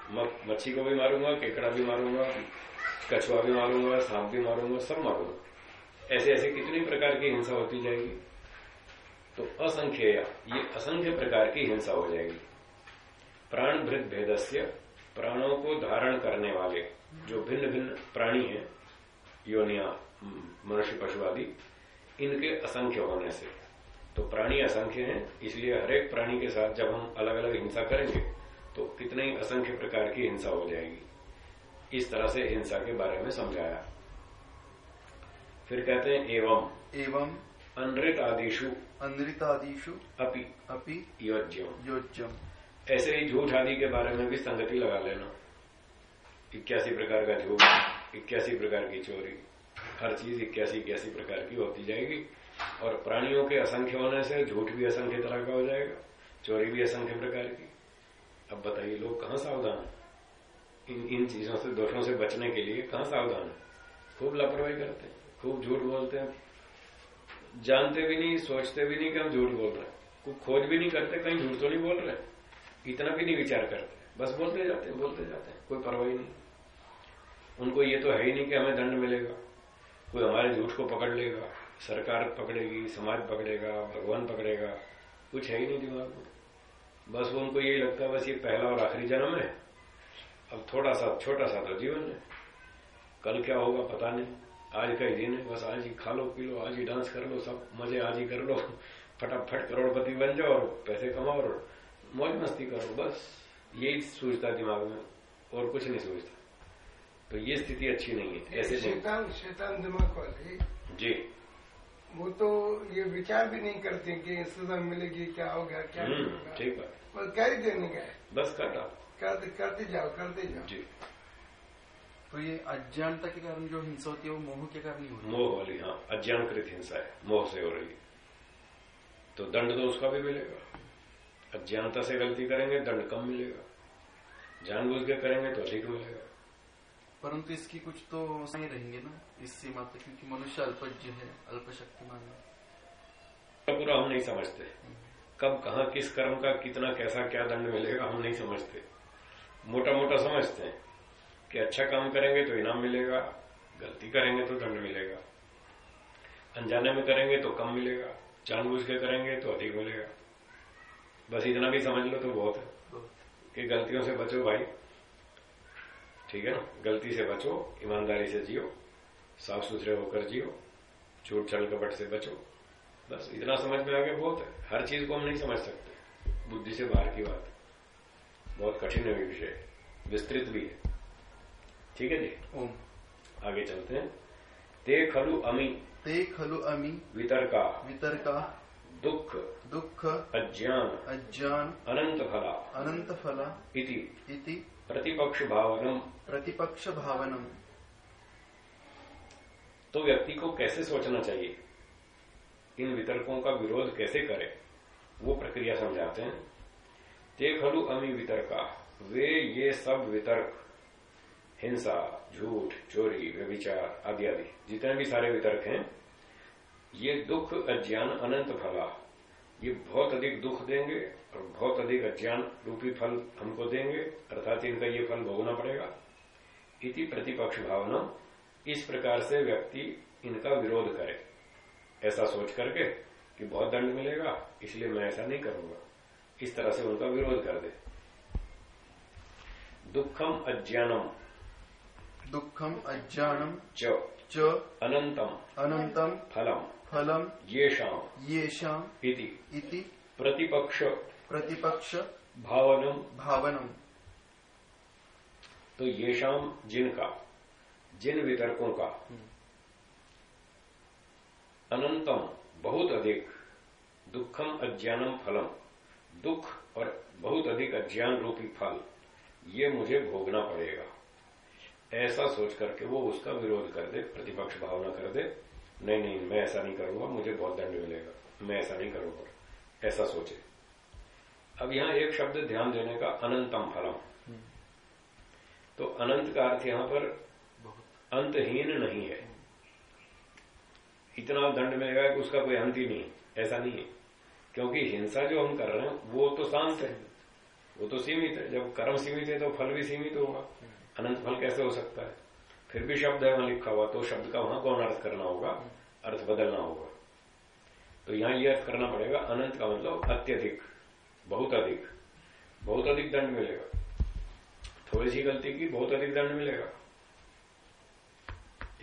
मच्छी को भी मारूँगा, केकड़ा भी मारूँगा, कछुआ भी मारूँगा, सांप भी मारूँगा, सब मारूँगा। ऐसे ऐसे कितनी प्रकार की हिंसा होती जाएगी। तो असंख्य ये असंख्य प्रकार की हिंसा हो जाएगी। प्राण भृत भेदस्य प्राणों को धारण करने वाले जो भिन्न भिन्न प्राणी हैं योनिया मनुष्य पशु आदि इनके असंख्य होने से। तो प्राणी असंख्य हैं इसलिए हरेक प्राणी के साथ जब हम अलग अलग हिंसा करेंगे तो कितने ही असंख्य प्रकार की हिंसा हो जाएगी। इस तरह से हिंसा के बारे में समझाया। फिर कहते हैं एवं। एवं। अनृत आदिशु अनृत आदिशु अपि। अपि योज्यम। योज्यम। ऐसे ही झूठ आदि के बारे में भी संगति लगा लेना। इक्यासी प्रकार का झूठ इक्यासी प्रकार की चोरी हर चीज़ इक्यासी इक्यासी प्रकार की होती जाएगी। और प्राणियों के असंख्य होने से झूठ भी असंख्य तरह का हो जाएगा चोरी भी असंख्य प्रकार की। अब बताइए लोग कहाँ सावधान है? इन इन चीज़ों से दोषों से बचने के लिए कहाँ सावधान है? खूब लापरवाही करते हैं खूब झूठ बोलते हैं। जानते भी नहीं, सोचते भी नहीं कि हम झूठ बोल रहे हैं। कुछ खोज भी नहीं करते, कहीं झूठ तो नहीं बोल रहे। इतना भी नहीं विचार करते। बस बोलते जाते हैं, बोलते जाते हैं। कोई परवाही नहीं। उनको ये तो है ही नहीं कि हमें दंड मिलेगा। कोई हमारे झूठ को पकड़ लेगा, सरकार पकड़ेगी, समाज पकड़ेगा, भगवान पकड़ेगा। कुछ है ही नहीं दिमाग में। बस उनको यही लगता है, बस ये पहला और आखिरी जन्म है। अब थोड़ा सा, छोटा सा तो जीवन है। कल क्या होगा पता नहीं। आज का ही दिन है बस आज ही खा लो पी लो आज ही डांस कर लो सब मज़े आज ही कर लो। फटाफट करोड़पति बन जाओ और पैसे कमाओ और मौज मस्ती करो बस यही सोचता दिमाग में और कुछ नहीं सोचता। तो ये स्थिति अच्छी नहीं है ऐसे शैतान शैतान दिमाग वाले। जी। वो तो ये विचार भी नहीं करते कि सजा मिलेगी क्या होगा क्या हम्म, ठीक बात। बस कर ही देने गए। बस कर डाल करते करते जाओ करते जाओ। जी। तो ये अज्ञानता के कारण जो हिंसा होती है वो मोह के कारण ही होती है। मोह वाली हाँ अज्ञानकृत हिंसा है मोह से हो रही है। तो दंड तो उसका भी मिलेगा। अज्ञानता से गलती करेंगे दंड कम मिलेगा। जानबूझ के करेंगे तो अधिक मिलेगा। परंतु इसकी कुछ तो सही रहेंगे ना इस सीमा तक क्योंकि मनुष्य अल्पज्ञ है अल्प शक्तिमान है। पूरा पूरा हम नहीं समझते। कब कहा किस कर्म का कितना कैसा क्या दंड मिलेगा हम नहीं समझते। मोटा मोटा समझते हैं। कि अच्छा काम करेंगे तो इनाम मिलेगा, गलती करेंगे तो दंड मिलेगा। अनजाने में करेंगे तो कम मिलेगा जानबूझ के करेंगे तो अधिक मिलेगा। बस इतना भी समझ लो तो बहुत है कि गलतियों से बचो भाई। ठीक है ना? गलती से बचो, ईमानदारी से जियो साफ़ सुथरे होकर जियो झूठ छल कपट से बचो। बस इतना समझ में आगे बहुत है। हर चीज़ को हम नहीं समझ सकते। बुद्धि से बाहर की बात। बहुत कठिन है विषय। विस्तृत भी है। ठीक है जी? आगे चलते हैं। ते खलु अमी। ते खलु अमी। वितरका। वितरका। दुख। दुख। अज्ञान। अज्ञान। अनंत फला। अनंत फला। इति। इति। प्रतिपक्ष भावनम प्रतिपक्ष भावनम तो व्यक्ति को कैसे सोचना चाहिए? इन वितर्कों का विरोध कैसे करे? वो प्रक्रिया समझाते हैं। ते खलु अमी वितरका। वे ये सब वितर्क। हिंसा, झूठ, चोरी, व्यभिचार आदि आदि। जितने भी सारे वितर्क हैं, ये दुख अज्ञान अनंत फला ये बहुत अधिक दुख देंगे और बहुत अधिक अज्ञान रूपी फल हमको देंगे, अर्थात इनका ये फल भोगना पड़ेगा। इति प्रतिपक्ष भावना इस प्रकार से व्यक्ति इनका विरोध करे। ऐसा सोच करके कि बहुत दंड मिलेगा, इसलिए मैं ऐसा नहीं करूँगा। इस तरह से उनका विरोध कर दे। दुखम अज्ञानम दुखम अज्ञानम च। च। अनंतम अनंतम फलम। फलम। येषाम। येषाम। इति। इति। प्रतिपक्ष। प्रतिपक्ष। भावनम। भावनम। तो येषाम जिनका। जिन वितर्कों का। अनंतम बहुत अधिक। दुखम अज्ञानम फलम। दुख और बहुत अधिक अज्ञान रूपी फल। ये मुझे भोगना पड़ेगा। ऐसा सोच करके वो उसका विरोध कर दे, प्रतिपक्ष भावना कर दे, नहीं नहीं, मैं ऐसा नहीं करूँगा, मुझे बहुत दंड मिलेगा, मैं ऐसा नहीं करूँगा। ऐसा सोचे। अब यहाँ एक शब्द ध्यान देने का अनंतम फलम। तो अनंत का अर्थ यहाँ पर अंतहीन नहीं है। इतना दंड मिलेगा कि उसका कोई अंत ही नहीं ऐसा नहीं है। क्योंकि हिंसा जो हम कर रहे हैं, वो तो शांत है। वो तो सीमित है। जब कर्म सीमित है तो फल भी सीमित होगा। अनंत फल कैसे हो सकता है? फिर भी शब्द है वहाँ लिखा हुआ तो शब्द का वहाँ कौन अर्थ करना होगा? अर्थ बदलना होगा। तो यहाँ ये अर्थ करना पड़ेगा, अनंत का मतलब अत्यधिक, बहुत अधिक। बहुत अधिक दंड मिलेगा। थोड़ी सी गलती की, बहुत अधिक दंड मिलेगा।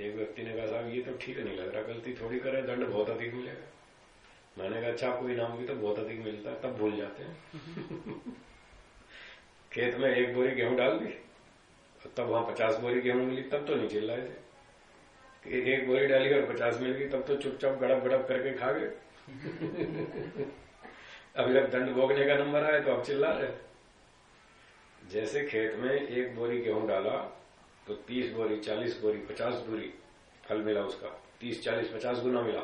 एक व्यक्ति ने कहा, साहब, ये तो ठीक नहीं लग रहा, गलती थोड़ी करे, दंड बहुत अधिक मिलेगा। मैंने कहा अच्छा कोई नाम भी तो बहुत अधिक मिलता है, तब भूल जाते हैं। खेत में एक बोरी गेहूँ डाल दी तब वहाँ पचास बोरी गेहूँ मिली तब तो नहीं चिल्लाए थे। कि एक बोरी डाली और पचास मिल गई तब तो चुपचाप गड़प गड़प करके खा गए। अब जब दंड भोगने का नंबर आया तो अब चिल्ला रहे जैसे खेत में एक बोरी गेहूँ डाला तो तीस बोरी चालीस बोरी पचास बोरी फल मिला उसका। तीस चालीस पचास गुना मिला।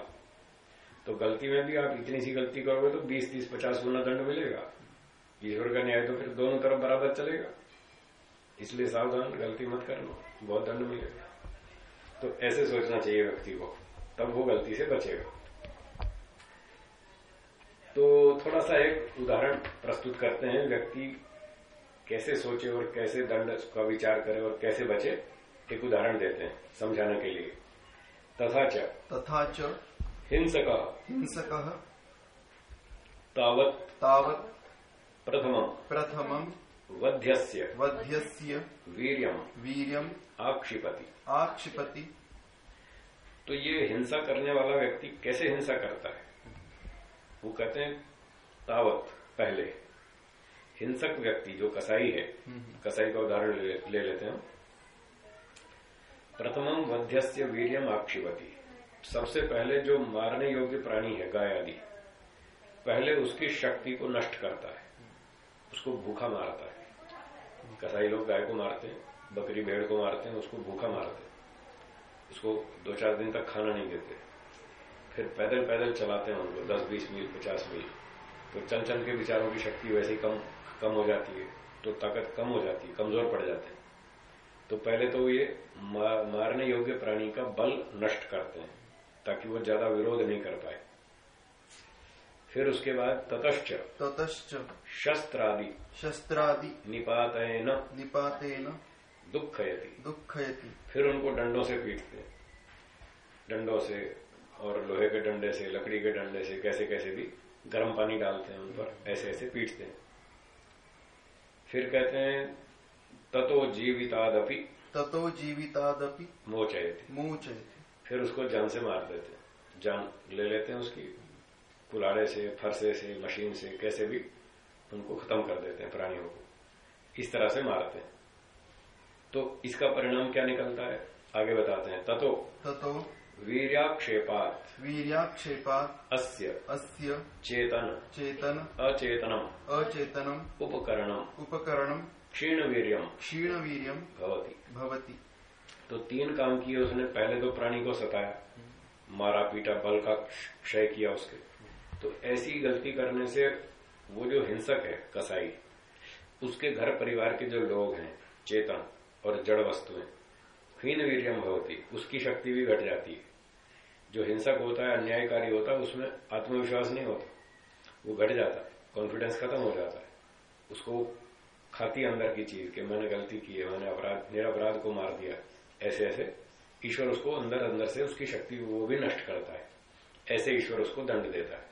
तो गलती में भी आप इतनी सी गलती करोगे तो बीस तीस पचास गुना दंड मिलेगा। ईश्वर का न्याय तो फिर दोनों तरफ़ बराबर चलेगा। इसलिए सावधान गलती मत कर लो बहुत दंड मिलेगा। तो ऐसे सोचना चाहिए व्यक्ति को। तब वो गलती से बचेगा। तो थोड़ा सा एक उदाहरण प्रस्तुत करते हैं। व्यक्ति कैसे सोचे और कैसे दंड का विचार करे और कैसे बचे एक उदाहरण देते हैं समझाने के लिए। तथा च। तथा च। हिंसक। हिंसक। तावत। तावत। प्रथम प्रथमं वध्यस्य। वध्यस्य। वीर्यम। वीर्यम। आक्षिपति। आक्षिपति। तो ये हिंसा करने वाला व्यक्ति कैसे हिंसा करता है? वो कहते हैं तावत पहले। हिंसक व्यक्ति जो कसाई है कसाई का उदाहरण ले, ले लेते हैं प्रथमम वध्यस्य वीर्यम आक्षिपति। सबसे पहले जो मारने योग्य प्राणी है गाय आदि पहले उसकी शक्ति को नष्ट करता है। उसको भूखा मारता है। कसाई लोग गाय को मारते हैं, बकरी, भेड़ को मारते हैं, उसको भूखा मारते हैं। उसको दो चार दिन तक खाना नहीं देते। फिर पैदल पैदल चलाते हैं उनको दस बीस मील, पचास मील। तो चल चल के विचारों की शक्ति वैसे ही कम कम हो जाती है तो ताकत कम हो जाती है, कमज़ोर पड़ जाते हैं। तो पहले तो ये मारने योग्य प्राणी का बल नष्ट करते हैं, ताकि वो ज़्यादा विरोध नहीं कर पाए। फिर उसके बाद ततश्च। ततश्च। शस्त्रादि। शस्त्रादि। निपातन। निपातेन। दुखयति। दुखयति। फिर उनको डंडों से पीटते डंडों से और लोहे के डंडे से लकड़ी के डंडे से कैसे कैसे भी गर्म पानी डालते हैं उन पर ऐसे ऐसे पीटते हैं। फिर कहते हैं ततो जीवितादपि ततो जीवितादपि मोचयति। मोचयति। फिर उसको जान से मार देते हैं। जान ले लेते हैं उसकी। कुलाड़े से फरसे से मशीन से कैसे भी उनको खत्म कर देते हैं प्राणियों को। इस तरह से मारते हैं। तो इसका परिणाम क्या निकलता है? आगे बताते हैं। ततो ततो वीर्याक्षेपात। वीर्याक्षेपात अस्य अस्य चेतन। चेतन। अचेतनम। अचेतनम। उपकरणम। उपकरणम। क्षीण वीर्यम क्षीणवीर्यम। भवती। भवती। तो तीन काम किए उसने। पहले तो प्राणी को सताया। मारा पीटा बल का क्षय किया उसके। तो ऐसी गलती करने से वो जो हिंसक है, कसाई, उसके घर परिवार के जो लोग हैं, चेतन और जड़ वस्तुएँ हीन वीरियम भवती, उसकी शक्ति भी घट जाती है। जो हिंसक होता है, अन्यायकारी होता है, उसमें आत्मविश्वास नहीं होता। वो घट जाता है कॉन्फिडेंस खत्म हो जाता है। उसको खाती अंदर की चीज़ कि मैंने गलती की है, मैंने अपराध निरपराध को मार दिया। ऐसे ऐसे ईश्वर उसको अंदर अंदर से उसकी शक्ति वो भी नष्ट करता है। ऐसे ईश्वर उसको दंड देता है।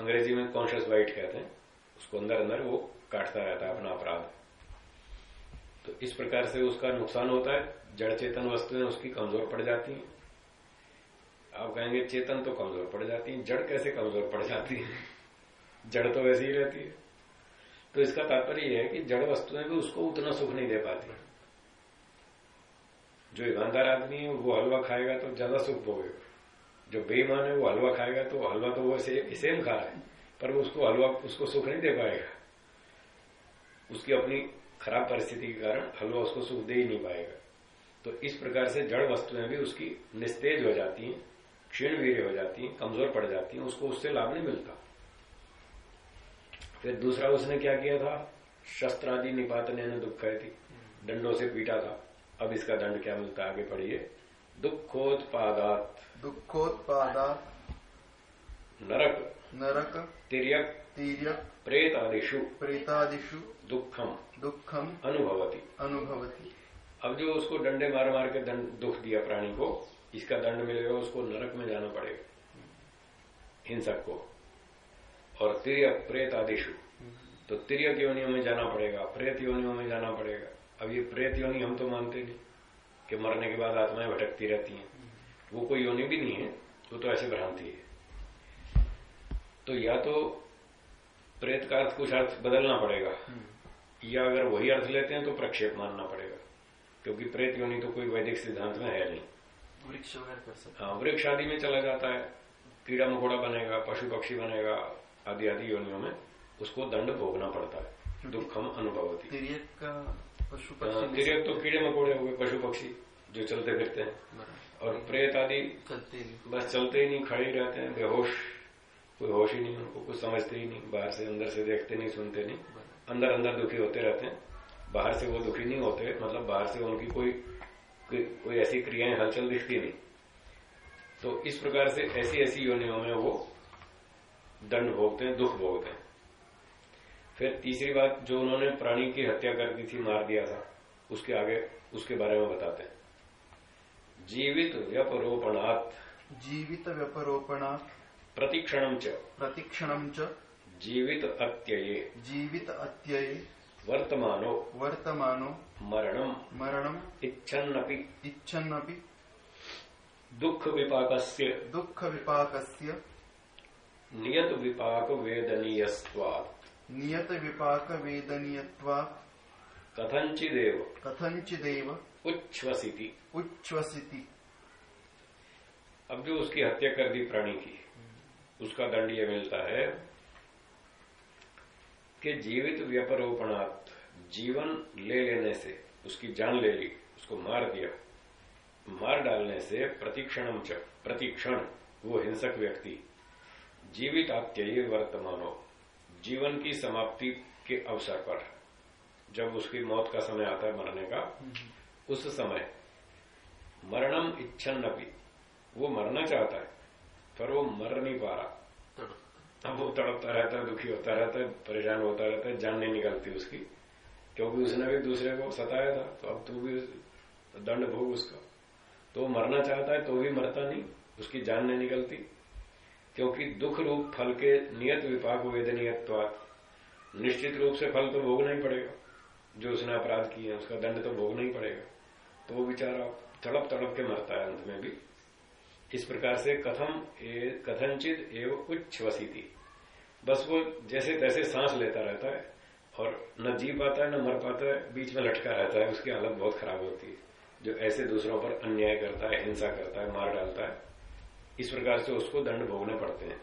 अंग्रेज़ी में कॉन्शियस वाइट कहते हैं, उसको अंदर अंदर वो काटता रहता है अपना अपराध। तो इस प्रकार से उसका नुकसान होता है, जड़ चेतन वस्तुएँ उसकी कमज़ोर पड़ जाती हैं। आप कहेंगे, चेतन तो कमज़ोर पड़ जाती है, जड़ कैसे कमज़ोर पड़ जाती है? जड़ तो वैसी ही रहती है। तो इसका तात्पर्य यह है कि जड़ वस्तुएँ भी उसको उतना सुख नहीं दे पाती। जो ईमानदार आदमी है, वो हलवा खाएगा तो ज़्यादा सुख भोगेगा। जो बेईमान है वो हलवा खाएगा तो हलवा तो वो सेम खा रहा है, पर उसको हलवा उसको सुख नहीं दे पाएगा। उसकी अपनी खराब परिस्थिति के कारण हलवा उसको सुख दे ही नहीं पाएगा। तो इस प्रकार से जड़ वस्तुएँ भी उसकी निस्तेज हो जाती हैं, क्षीण वीर हो जाती हैं, कमज़ोर पड़ जाती हैं, उसको उससे लाभ नहीं मिलता। फिर दूसरा उसने क्या किया था? शस्त्र आदि निपातने दुख थी दंडों से पीटा था। अब इसका दंड क्या मिलता आगे पढ़िए। दुखोत्पादात। दुखोत्पादात नरक नरक तिर्यक तिर्यक प्रेतादिशु प्रेतादिशु दुखम दुखम अनुभवती। अनुभवती। अब जो उसको डंडे मार मार के दंड दुख दिया प्राणी को इसका दंड मिलेगा उसको नरक में जाना पड़ेगा। हिंसक को और तिरक प्रेत आदिशु तो तिरक योनियों में जाना पड़ेगा प्रेत योनियों में जाना पड़ेगा। अब ये प्रेत योनि हम तो मानते नहीं कि मरने के बाद आत्माएँ भटकती रहती हैं। वो कोई योनि भी नहीं है वो तो ऐसे भ्रांति है। तो या तो प्रेत का अर्थ कुछ अर्थ बदलना पड़ेगा या अगर वही अर्थ लेते हैं तो प्रक्षेप मानना पड़ेगा क्योंकि प्रेत योनि तो कोई वैदिक सिद्धांत में है नहीं। वृक्ष हाँ। वृक्ष आदि में चला जाता है कीड़ा मकोड़ा बनेगा पशु पक्षी बनेगा आदि आदि योनियों में उसको दंड भोगना पड़ता है दुखम अनुभवती। तिरक का पशु हाँ, पक्षी तिरक तो कीड़े मकोड़े हो गए पशु पक्षी जो चलते फिरते हैं। और प्रेत आदि बस चलते ही नहीं खड़े ही रहते हैं बेहोश। कोई होश ही नहीं उनको कुछ समझते ही नहीं बाहर से अंदर से देखते नहीं सुनते नहीं। अंदर अंदर दुखी होते रहते हैं। बाहर से वो दुखी नहीं होते मतलब बाहर से उनकी कोई कोई, कोई ऐसी क्रियाएँ हलचल दिखती नहीं। तो इस प्रकार से ऐसी ऐसी योनियों में वो दंड भोगते हैं दुख भोगते हैं। फिर तीसरी बात जो उन्होंने प्राणी की हत्या कर दी थी मार दिया था उसके आगे उसके बारे में बताते हैं। जीवित व्यपरोपणात्। जीवित व्यपरोपणा प्रतिक्षणम च। प्रतिक्षणम च। जीवित अत्यये। जीवित अत्यये। वर्तमानो। वर्तमानो। मरणम। मरणम। इच्छन्नपि। इच्छन्नपि। दुख विपाकस्य दुख विपाकस्य नियत विपाक वेदनीयस्त्वात् नियत विपाक वेदनीयत्वा कथंचिदेव कथंचिदेव उच्छ्वसिति। उच्छ्वसिति अब जो उसकी हत्या कर दी प्राणी की उसका दंड यह मिलता है कि जीवित व्यपरोपणात् जीवन ले लेने से उसकी जान ले ली उसको मार दिया मार डालने से प्रतिक्षणम च प्रतिक्षण वो हिंसक व्यक्ति। जीवित आत्यय वर्तमानो जीवन की समाप्ति के अवसर पर जब उसकी मौत का समय आता है मरने का उस समय मरणम इच्छन नपी वो मरना चाहता है, पर वो मर नहीं पा रहा। अब वो तड़पता रहता है, दुखी होता रहता है, परेशान होता रहता है, जान नहीं निकलती उसकी। क्योंकि उसने भी दूसरे को सताया था तो अब तू भी दंड भोग उसका। तो वो मरना चाहता है तो भी मरता नहीं, उसकी जान नहीं निकलती। क्योंकि दुख रूप फल के नियत विपाक वेदनीयत्वात। निश्चित रूप से फल तो भोगना ही पड़ेगा। जो उसने अपराध किए उसका दंड तो भोगना ही पड़ेगा। तो वो बेचारा तड़प तड़प के मरता है अंत में भी। इस प्रकार से कथम कथनचित एवं उच्छ्वसी थी बस वो जैसे तैसे सांस लेता रहता है और न जी पाता है, न मर पाता है, बीच में लटका रहता है, उसकी हालत बहुत खराब होती है। जो ऐसे दूसरों पर अन्याय करता है, हिंसा करता है, मार डालता है, इस प्रकार से उसको दंड भोगने पड़ते हैं।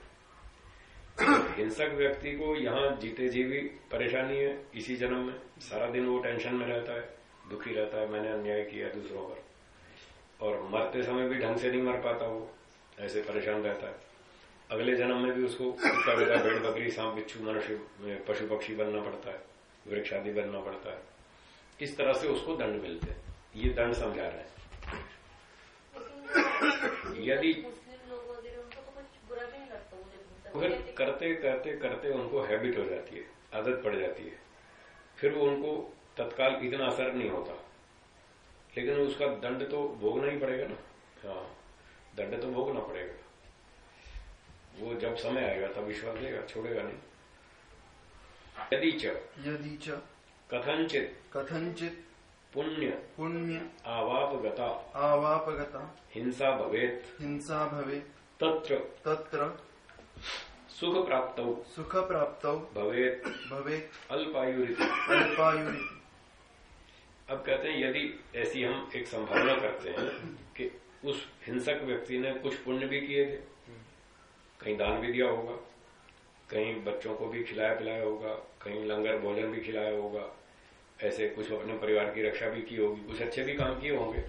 हिंसक व्यक्ति को यहाँ जीते जी भी परेशानी है, इसी जन्म में। सारा दिन वो टेंशन में रहता है, दुखी रहता है, मैंने अन्याय किया दूसरों पर। और मरते समय भी ढंग से नहीं मर पाता वो, ऐसे परेशान रहता है। अगले जन्म में भी उसको कुत्ता बेटा भेड़ बकरी, सांप, बिच्छू, मनुष्य पशु पक्षी बनना पड़ता है, वृक्ष आदि बनना पड़ता है। इस तरह से उसको दंड मिलते हैं। ये दंड समझा रहे हैं। यदि फिर करते करते करते उनको हैबिट हो जाती है, आदत पड़ जाती है, फिर वो उनको तत्काल इतना असर नहीं होता। लेकिन उसका दंड तो भोगना ही पड़ेगा ना। हाँ। दंड तो भोगना पड़ेगा। वो जब समय आएगा तब विश्वास देगा छोड़ेगा नहीं। यदि च यदि च कथनचित। कथंचित पुण्य। पुण्य। आवापगता। आवापगता। हिंसा भवेत। हिंसा भवेत्। तत्र। तत्र। सुख प्राप्त सुख प्राप्तौ भवेत। भवेत्। अल्पायुरी अल्पायुरिति। अब कहते हैं, यदि ऐसी हम एक संभावना करते हैं कि उस हिंसक व्यक्ति ने कुछ पुण्य भी किए थे, कहीं दान भी दिया होगा, कहीं बच्चों को भी खिलाया पिलाया होगा, कहीं लंगर भोजन भी खिलाया होगा, ऐसे कुछ अपने परिवार की रक्षा भी की होगी, कुछ अच्छे भी काम किए होंगे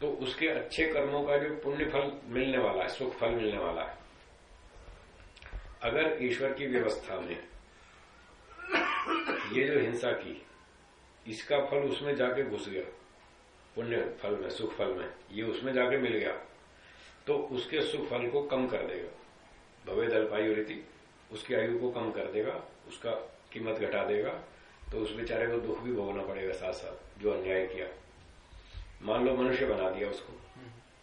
तो उसके अच्छे कर्मों का जो पुण्य फल मिलने वाला है, सुख फल मिलने वाला है। अगर ईश्वर की व्यवस्था में ये जो हिंसा की इसका फल उसमें जाके घुस गया। पुण्य फल में, सुख फल में, ये उसमें जाके मिल गया। तो उसके सुख फल को कम कर देगा। भवे दलपायु रीति, उसकी आयु को कम कर देगा, उसका कीमत घटा देगा तो उस बेचारे को दुख भी भोगना पड़ेगा साथ साथ जो अन्याय किया। मान लो मनुष्य बना दिया उसको।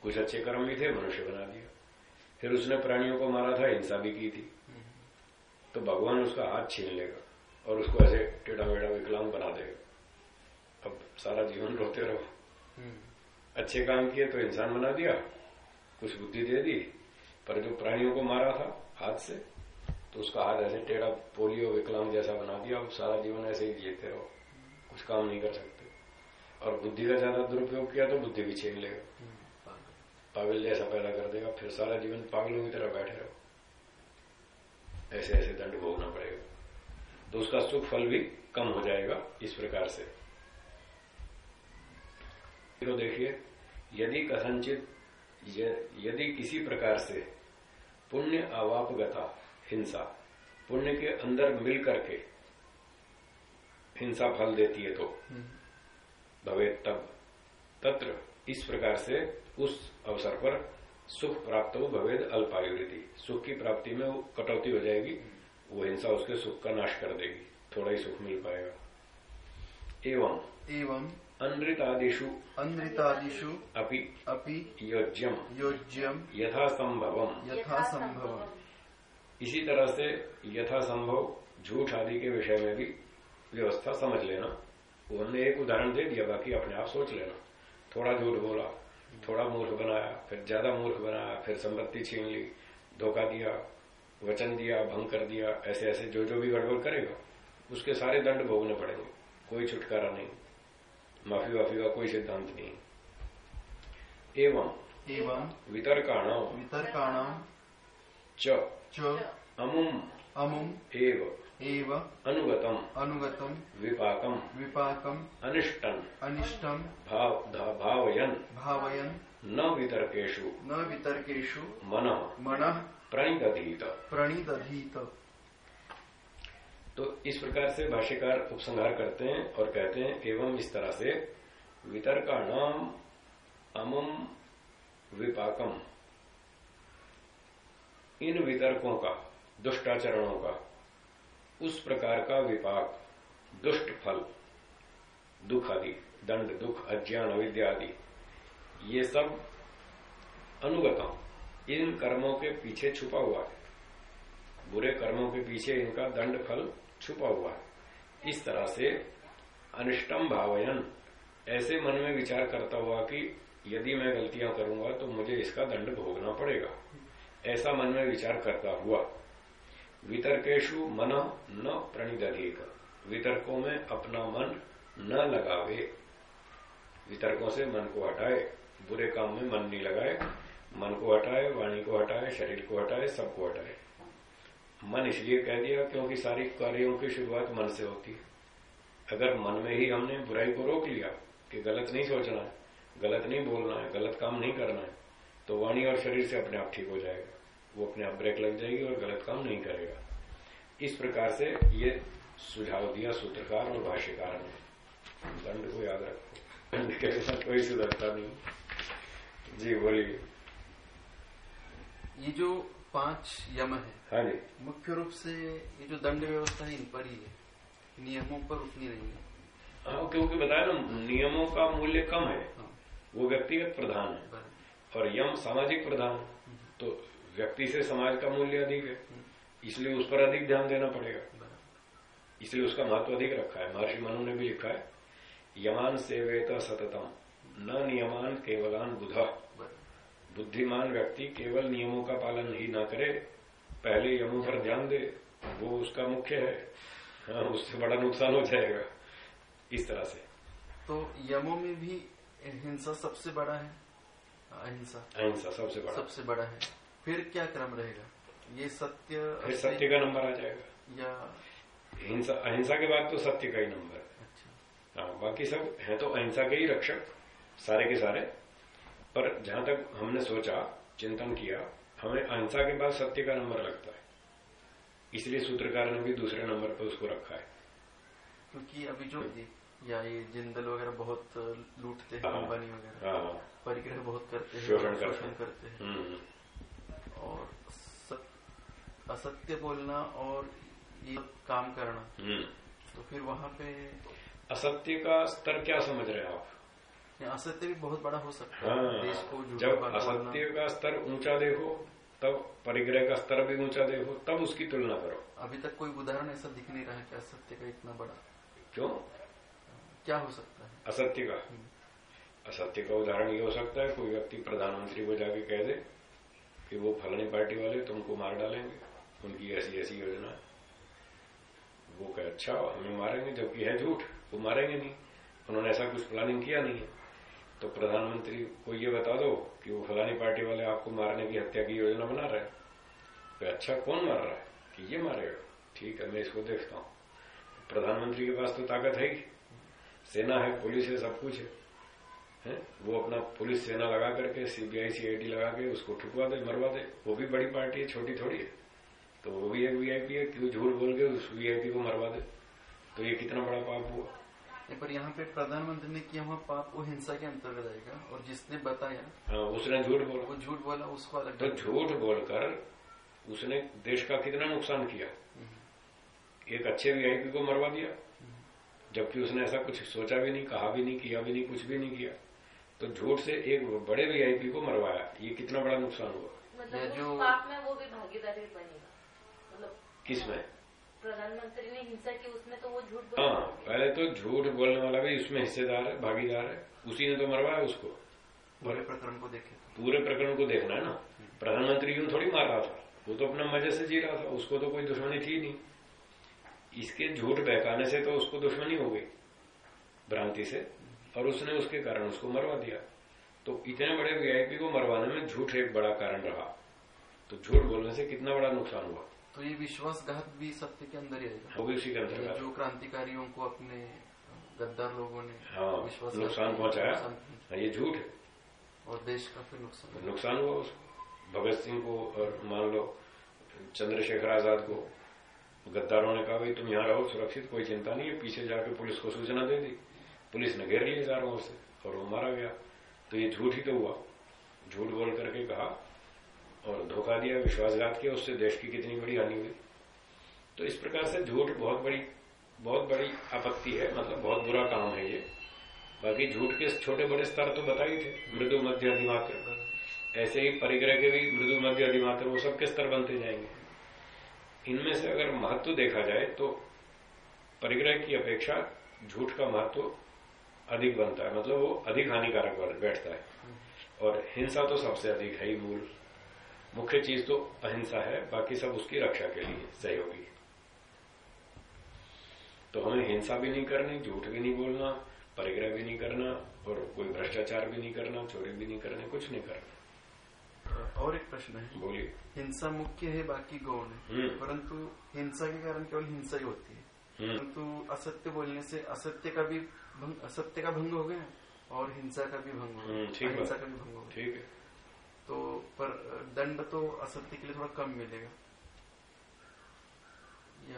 कुछ अच्छे कर्म भी थे, मनुष्य बना दिया। फिर उसने प्राणियों को मारा था, हिंसा भी की थी। तो भगवान उसका हाथ छीन लेगा और उसको ऐसे टेढ़ा मेढ़ा विकलांग बना देगा। अब सारा जीवन रोते रहो। अच्छे काम किए तो इंसान बना दिया कुछ बुद्धि दे दी पर जो प्राणियों को मारा था हाथ से तो उसका हाथ ऐसे टेढ़ा पोलियो विकलांग जैसा बना दिया अब सारा जीवन ऐसे ही जीते रहो कुछ काम नहीं कर सकते। और बुद्धि का ज़्यादा दुरुपयोग किया तो बुद्धि भी छीन लेगा। पागल जैसा पैदा कर देगा फिर सारा जीवन पागलों की तरह बैठे रहो। ऐसे ऐसे दंड भोगना पड़ेगा। तो उसका सुख फल भी कम हो जाएगा इस प्रकार से। तो देखिए, यदि कथनचित यदि किसी प्रकार से पुण्य अवापगता, हिंसा, पुण्य के अंदर मिल करके हिंसा फल देती है तो भवे तब, तत्र इस प्रकार से उस अवसर पर सुख प्राप्त हो भवेद अल्पायुति सुख की प्राप्ति में वो कटौती हो जाएगी, वो हिंसा उसके सुख का नाश कर देगी, थोड़ा ही सुख मिल पाएगा। एवं एवं अनृतादिषु अनृतादिषु अपि अपि योज्यम। योज्यम। यथा संभवम इसी तरह से यथा संभव झूठ आदि के विषय में भी व्यवस्था समझ लेना। उन्होंने एक उदाहरण दे दिया बाकी अपने आप सोच लेना। थोड़ा झूठ बोला थोड़ा मूर्ख बनाया फिर ज़्यादा मूर्ख बनाया फिर संपत्ति छीन ली धोखा दिया वचन दिया भंग कर दिया ऐसे ऐसे जो जो भी गड़बड़ करेगा उसके सारे दंड भोगने पड़ेंगे। कोई छुटकारा नहीं। माफ़ी वाफी का कोई सिद्धांत नहीं एवं एवं वितर्काणाम वितर्काणाम च च अमुम अमुम एव एव अनुगतम अनुगतम विपाकम विपाकम अनिष्टन अनिष्टम भाव भावयन भावयन न वितर्केशु न वितर्केशु मन मन प्रणिदधीत प्रणिदधीत तो इस प्रकार से भाष्यकार उपसंहार करते हैं और कहते हैं, एवं इस तरह से, वितर्काणाम अमम विपाकम। इन वितर्कों का, दुष्टाचरणों का, उस प्रकार का विपाक, दुष्ट फल, दुख आदि, दंड, दुख, अज्ञान, अविद्या आदि, ये सब अनुगतम। इन कर्मों के पीछे छुपा हुआ है। बुरे कर्मों के पीछे इनका दंड फल छुपा हुआ है। इस तरह से अनिष्टम भावयन, ऐसे मन में विचार करता हुआ कि यदि मैं गलतियाँ करूँगा तो मुझे इसका दंड भोगना पड़ेगा। ऐसा मन में विचार करता हुआ वितर्केशु मन न प्रणिदधिक, वितर्कों में अपना मन न लगावे, वितर्कों से मन को हटाए, बुरे काम में मन नहीं लगाए, मन को हटाए, वाणी को हटाए, शरीर को हटाए सबको हटाए। मन इसलिए कह दिया क्योंकि सारी कार्यों की शुरुआत मन से होती है। अगर मन में ही हमने बुराई को रोक लिया कि गलत नहीं सोचना है, गलत नहीं बोलना है, गलत काम नहीं करना है तो वाणी और शरीर से अपने आप ठीक हो जाएगा। वो अपने आप ब्रेक लग जाएगी और गलत काम नहीं करेगा। इस प्रकार से ये सुझाव दिया सूत्रकार और भाष्यकार ने। दंड को याद रखो। दंड के कोई सुधरता नहीं। जी, बोलिए। ये जो पाँच यम है। हाँ जी। मुख्य रूप से ये जो दंड व्यवस्था है इन पर ही है। नियमों पर उतनी नहीं है। हाँ क्योंकि बताया ना नियमों का मूल्य कम है। हाँ, वो व्यक्तिगत प्रधान है। और यम सामाजिक प्रधान तो व्यक्ति से समाज का मूल्य अधिक है। इसलिए उस पर अधिक ध्यान देना पड़ेगा। इसलिए उसका महत्व अधिक रखा है। महर्षि मनु ने भी लिखा है यमान सेवेत सततम। न नियमान केवलान बुध। बुद्धिमान व्यक्ति केवल नियमों का पालन ही ना करे पहले यमों पर ध्यान दे वो उसका मुख्य है। हाँ, उससे बड़ा नुकसान हो जाएगा इस तरह से। तो यमों में भी हिंसा सबसे बड़ा है? अहिंसा। अहिंसा सबसे बड़ा। सबसे बड़ा है। फिर क्या क्रम रहेगा? ये सत्य फिर सत्य का नंबर आ जाएगा। या हिंसा अहिंसा के बाद तो सत्य का ही नंबर है। अच्छा। हाँ बाकी सब है तो अहिंसा के ही रक्षक सारे के सारे। पर जहाँ तक हमने सोचा चिंतन किया हमें अहिंसा के बाद सत्य का नंबर लगता है। इसलिए सूत्रकार ने भी दूसरे नंबर पर उसको रखा है। क्योंकि अभी जो या ये जिंदल वगैरह बहुत लूटते हैं हाँ। अंबानी वगैरह। हाँ। परिग्रह बहुत करते हैं शोषण करते हैं। हैं। हम्म, और सत- असत्य बोलना और ये काम करना। हम्म। तो फिर वहाँ पे असत्य का स्तर क्या समझ रहे हैं आप? असत्य भी बहुत बड़ा हो सकता है। हाँ। देश को जब असत्य का स्तर ऊँचा देखो तब परिग्रह का स्तर भी ऊँचा देखो तब उसकी तुलना करो। अभी तक कोई उदाहरण ऐसा दिख नहीं रहा है कि असत्य का इतना बड़ा। क्यों? क्या हो सकता है? असत्य का? असत्य का उदाहरण ये हो सकता है कोई व्यक्ति प्रधानमंत्री को जाके कह दे कि वो फलानी पार्टी वाले तुमको मार डालेंगे उनकी ऐसी ऐसी योजना। है वो कहे अच्छा हमें मारेंगे जबकि है झूठ वो मारेंगे नहीं। उन्होंने ऐसा कुछ प्लानिंग किया नहीं है। तो प्रधानमंत्री को ये बता दो कि वो फलानी पार्टी वाले आपको मारने की हत्या की योजना बना रहे हैं। तो अच्छा कौन मार रहा है कि ये मारेगा ठीक है, मैं इसको देखता हूँ। प्रधानमंत्री के पास तो ताकत है ही। सेना है, पुलिस है, सब कुछ है। हैं? वो अपना पुलिस सेना लगा करके सीबीआई सीआईडी लगा के उसको ठुकवा दे, मरवा दे। वो भी बड़ी पार्टी है, छोटी थोड़ी है। तो वो भी एक वीआईपी है, क्यों झूठ बोल के उस वीआईपी को मरवा दे? तो ये कितना बड़ा पाप हुआ? पर यहाँ पे प्रधानमंत्री ने किया हुआ पाप वो हिंसा के अंतर्गत आएगा। और जिसने बताया हाँ उसने झूठ बोला। वो झूठ बोला उसको अलग तो झूठ बोलकर उसने देश का कितना नुकसान किया? एक अच्छे वीआईपी को मरवा दिया। जबकि उसने ऐसा कुछ सोचा भी नहीं कहा भी नहीं किया भी नहीं कुछ भी नहीं किया। तो झूठ से एक बड़े वीआईपी को मरवाया ये कितना बड़ा नुकसान हुआ? मतलब जो- पाप में वो भी भागीदारी बनेगा। मतलब किसमें प्रधानमंत्री ने हिंसा की उसमें तो वो झूठ हाँ पहले तो झूठ बोलने वाला भी उसमें हिस्सेदार है भागीदार है। उसी ने तो मरवाया उसको। पूरे प्रकरण को देखे तो। पूरे प्रकरण को देखना है ना। प्रधानमंत्री यूँ थोड़ी मार रहा था। वो तो अपना मज़े से जी रहा था उसको तो कोई दुश्मनी थी नहीं। इसके झूठ बहकाने से तो उसको दुश्मनी हो गई भ्रांति से। और उसने उसके कारण उसको मरवा दिया। तो इतने बड़े वीआईपी को मरवाने में झूठ एक बड़ा कारण रहा। तो झूठ बोलने से कितना बड़ा नुकसान हुआ? तो ये विश्वासघात भी सत्य के अंदर ही आएगा जो क्रांतिकारियों को अपने गद्दार लोगों ने हाँ विश्वास नुकसान पहुँचाया। हाँ, ये झूठ है। और देश का फिर नुकसान नुकसान हुआ उसको भगत सिंह को और मान लो चंद्रशेखर आज़ाद को। गद्दारों ने कहा भाई तुम यहाँ रहो सुरक्षित कोई चिंता नहीं है। पीछे जाके पुलिस को सूचना दे दी। पुलिस ने घेर लिए चारों से और वो मारा गया। तो ये झूठ ही तो हुआ। झूठ बोल करके कहा और धोखा दिया, विश्वासघात किया, उससे देश की कितनी बड़ी हानि हुई। तो इस प्रकार से झूठ बहुत बड़ी बहुत बड़ी आपत्ति है मतलब बहुत बुरा काम है ये। बाकी झूठ के छोटे बड़े स्तर तो बता ही थे, मृदु, मध्य, अधिमात्र। ऐसे ही परिग्रह के भी मृदु, मध्य, अधिमात्र, वो सबके स्तर बनते जाएँगे? इनमें से अगर महत्व देखा जाए तो परिग्रह की अपेक्षा झूठ का महत्व अधिक बनता है मतलब वो अधिक हानिकारक बैठता है। और हिंसा तो सबसे अधिक है ही, मूल। मुख्य चीज़ तो अहिंसा है बाकी सब उसकी रक्षा के लिए सहयोगी तो हमें हिंसा भी नहीं करनी झूठ भी नहीं बोलना परिग्रह भी नहीं करना और कोई भ्रष्टाचार भी नहीं करना चोरी भी नहीं करनी कुछ नहीं करना। और एक प्रश्न है। बोलिए। हिंसा मुख्य है बाकी गौण है। हम्म। परंतु हिंसा के कारण केवल हिंसा ही होती है। हम्म। परंतु असत्य बोलने से असत्य का भी असत्य का भंग हो गया और हिंसा का भी भंग हो हम्म, ठीक गया हिंसा का भी भंग हो गया। ठीक है। तो पर दंड तो असत्य के लिए थोड़ा कम मिलेगा।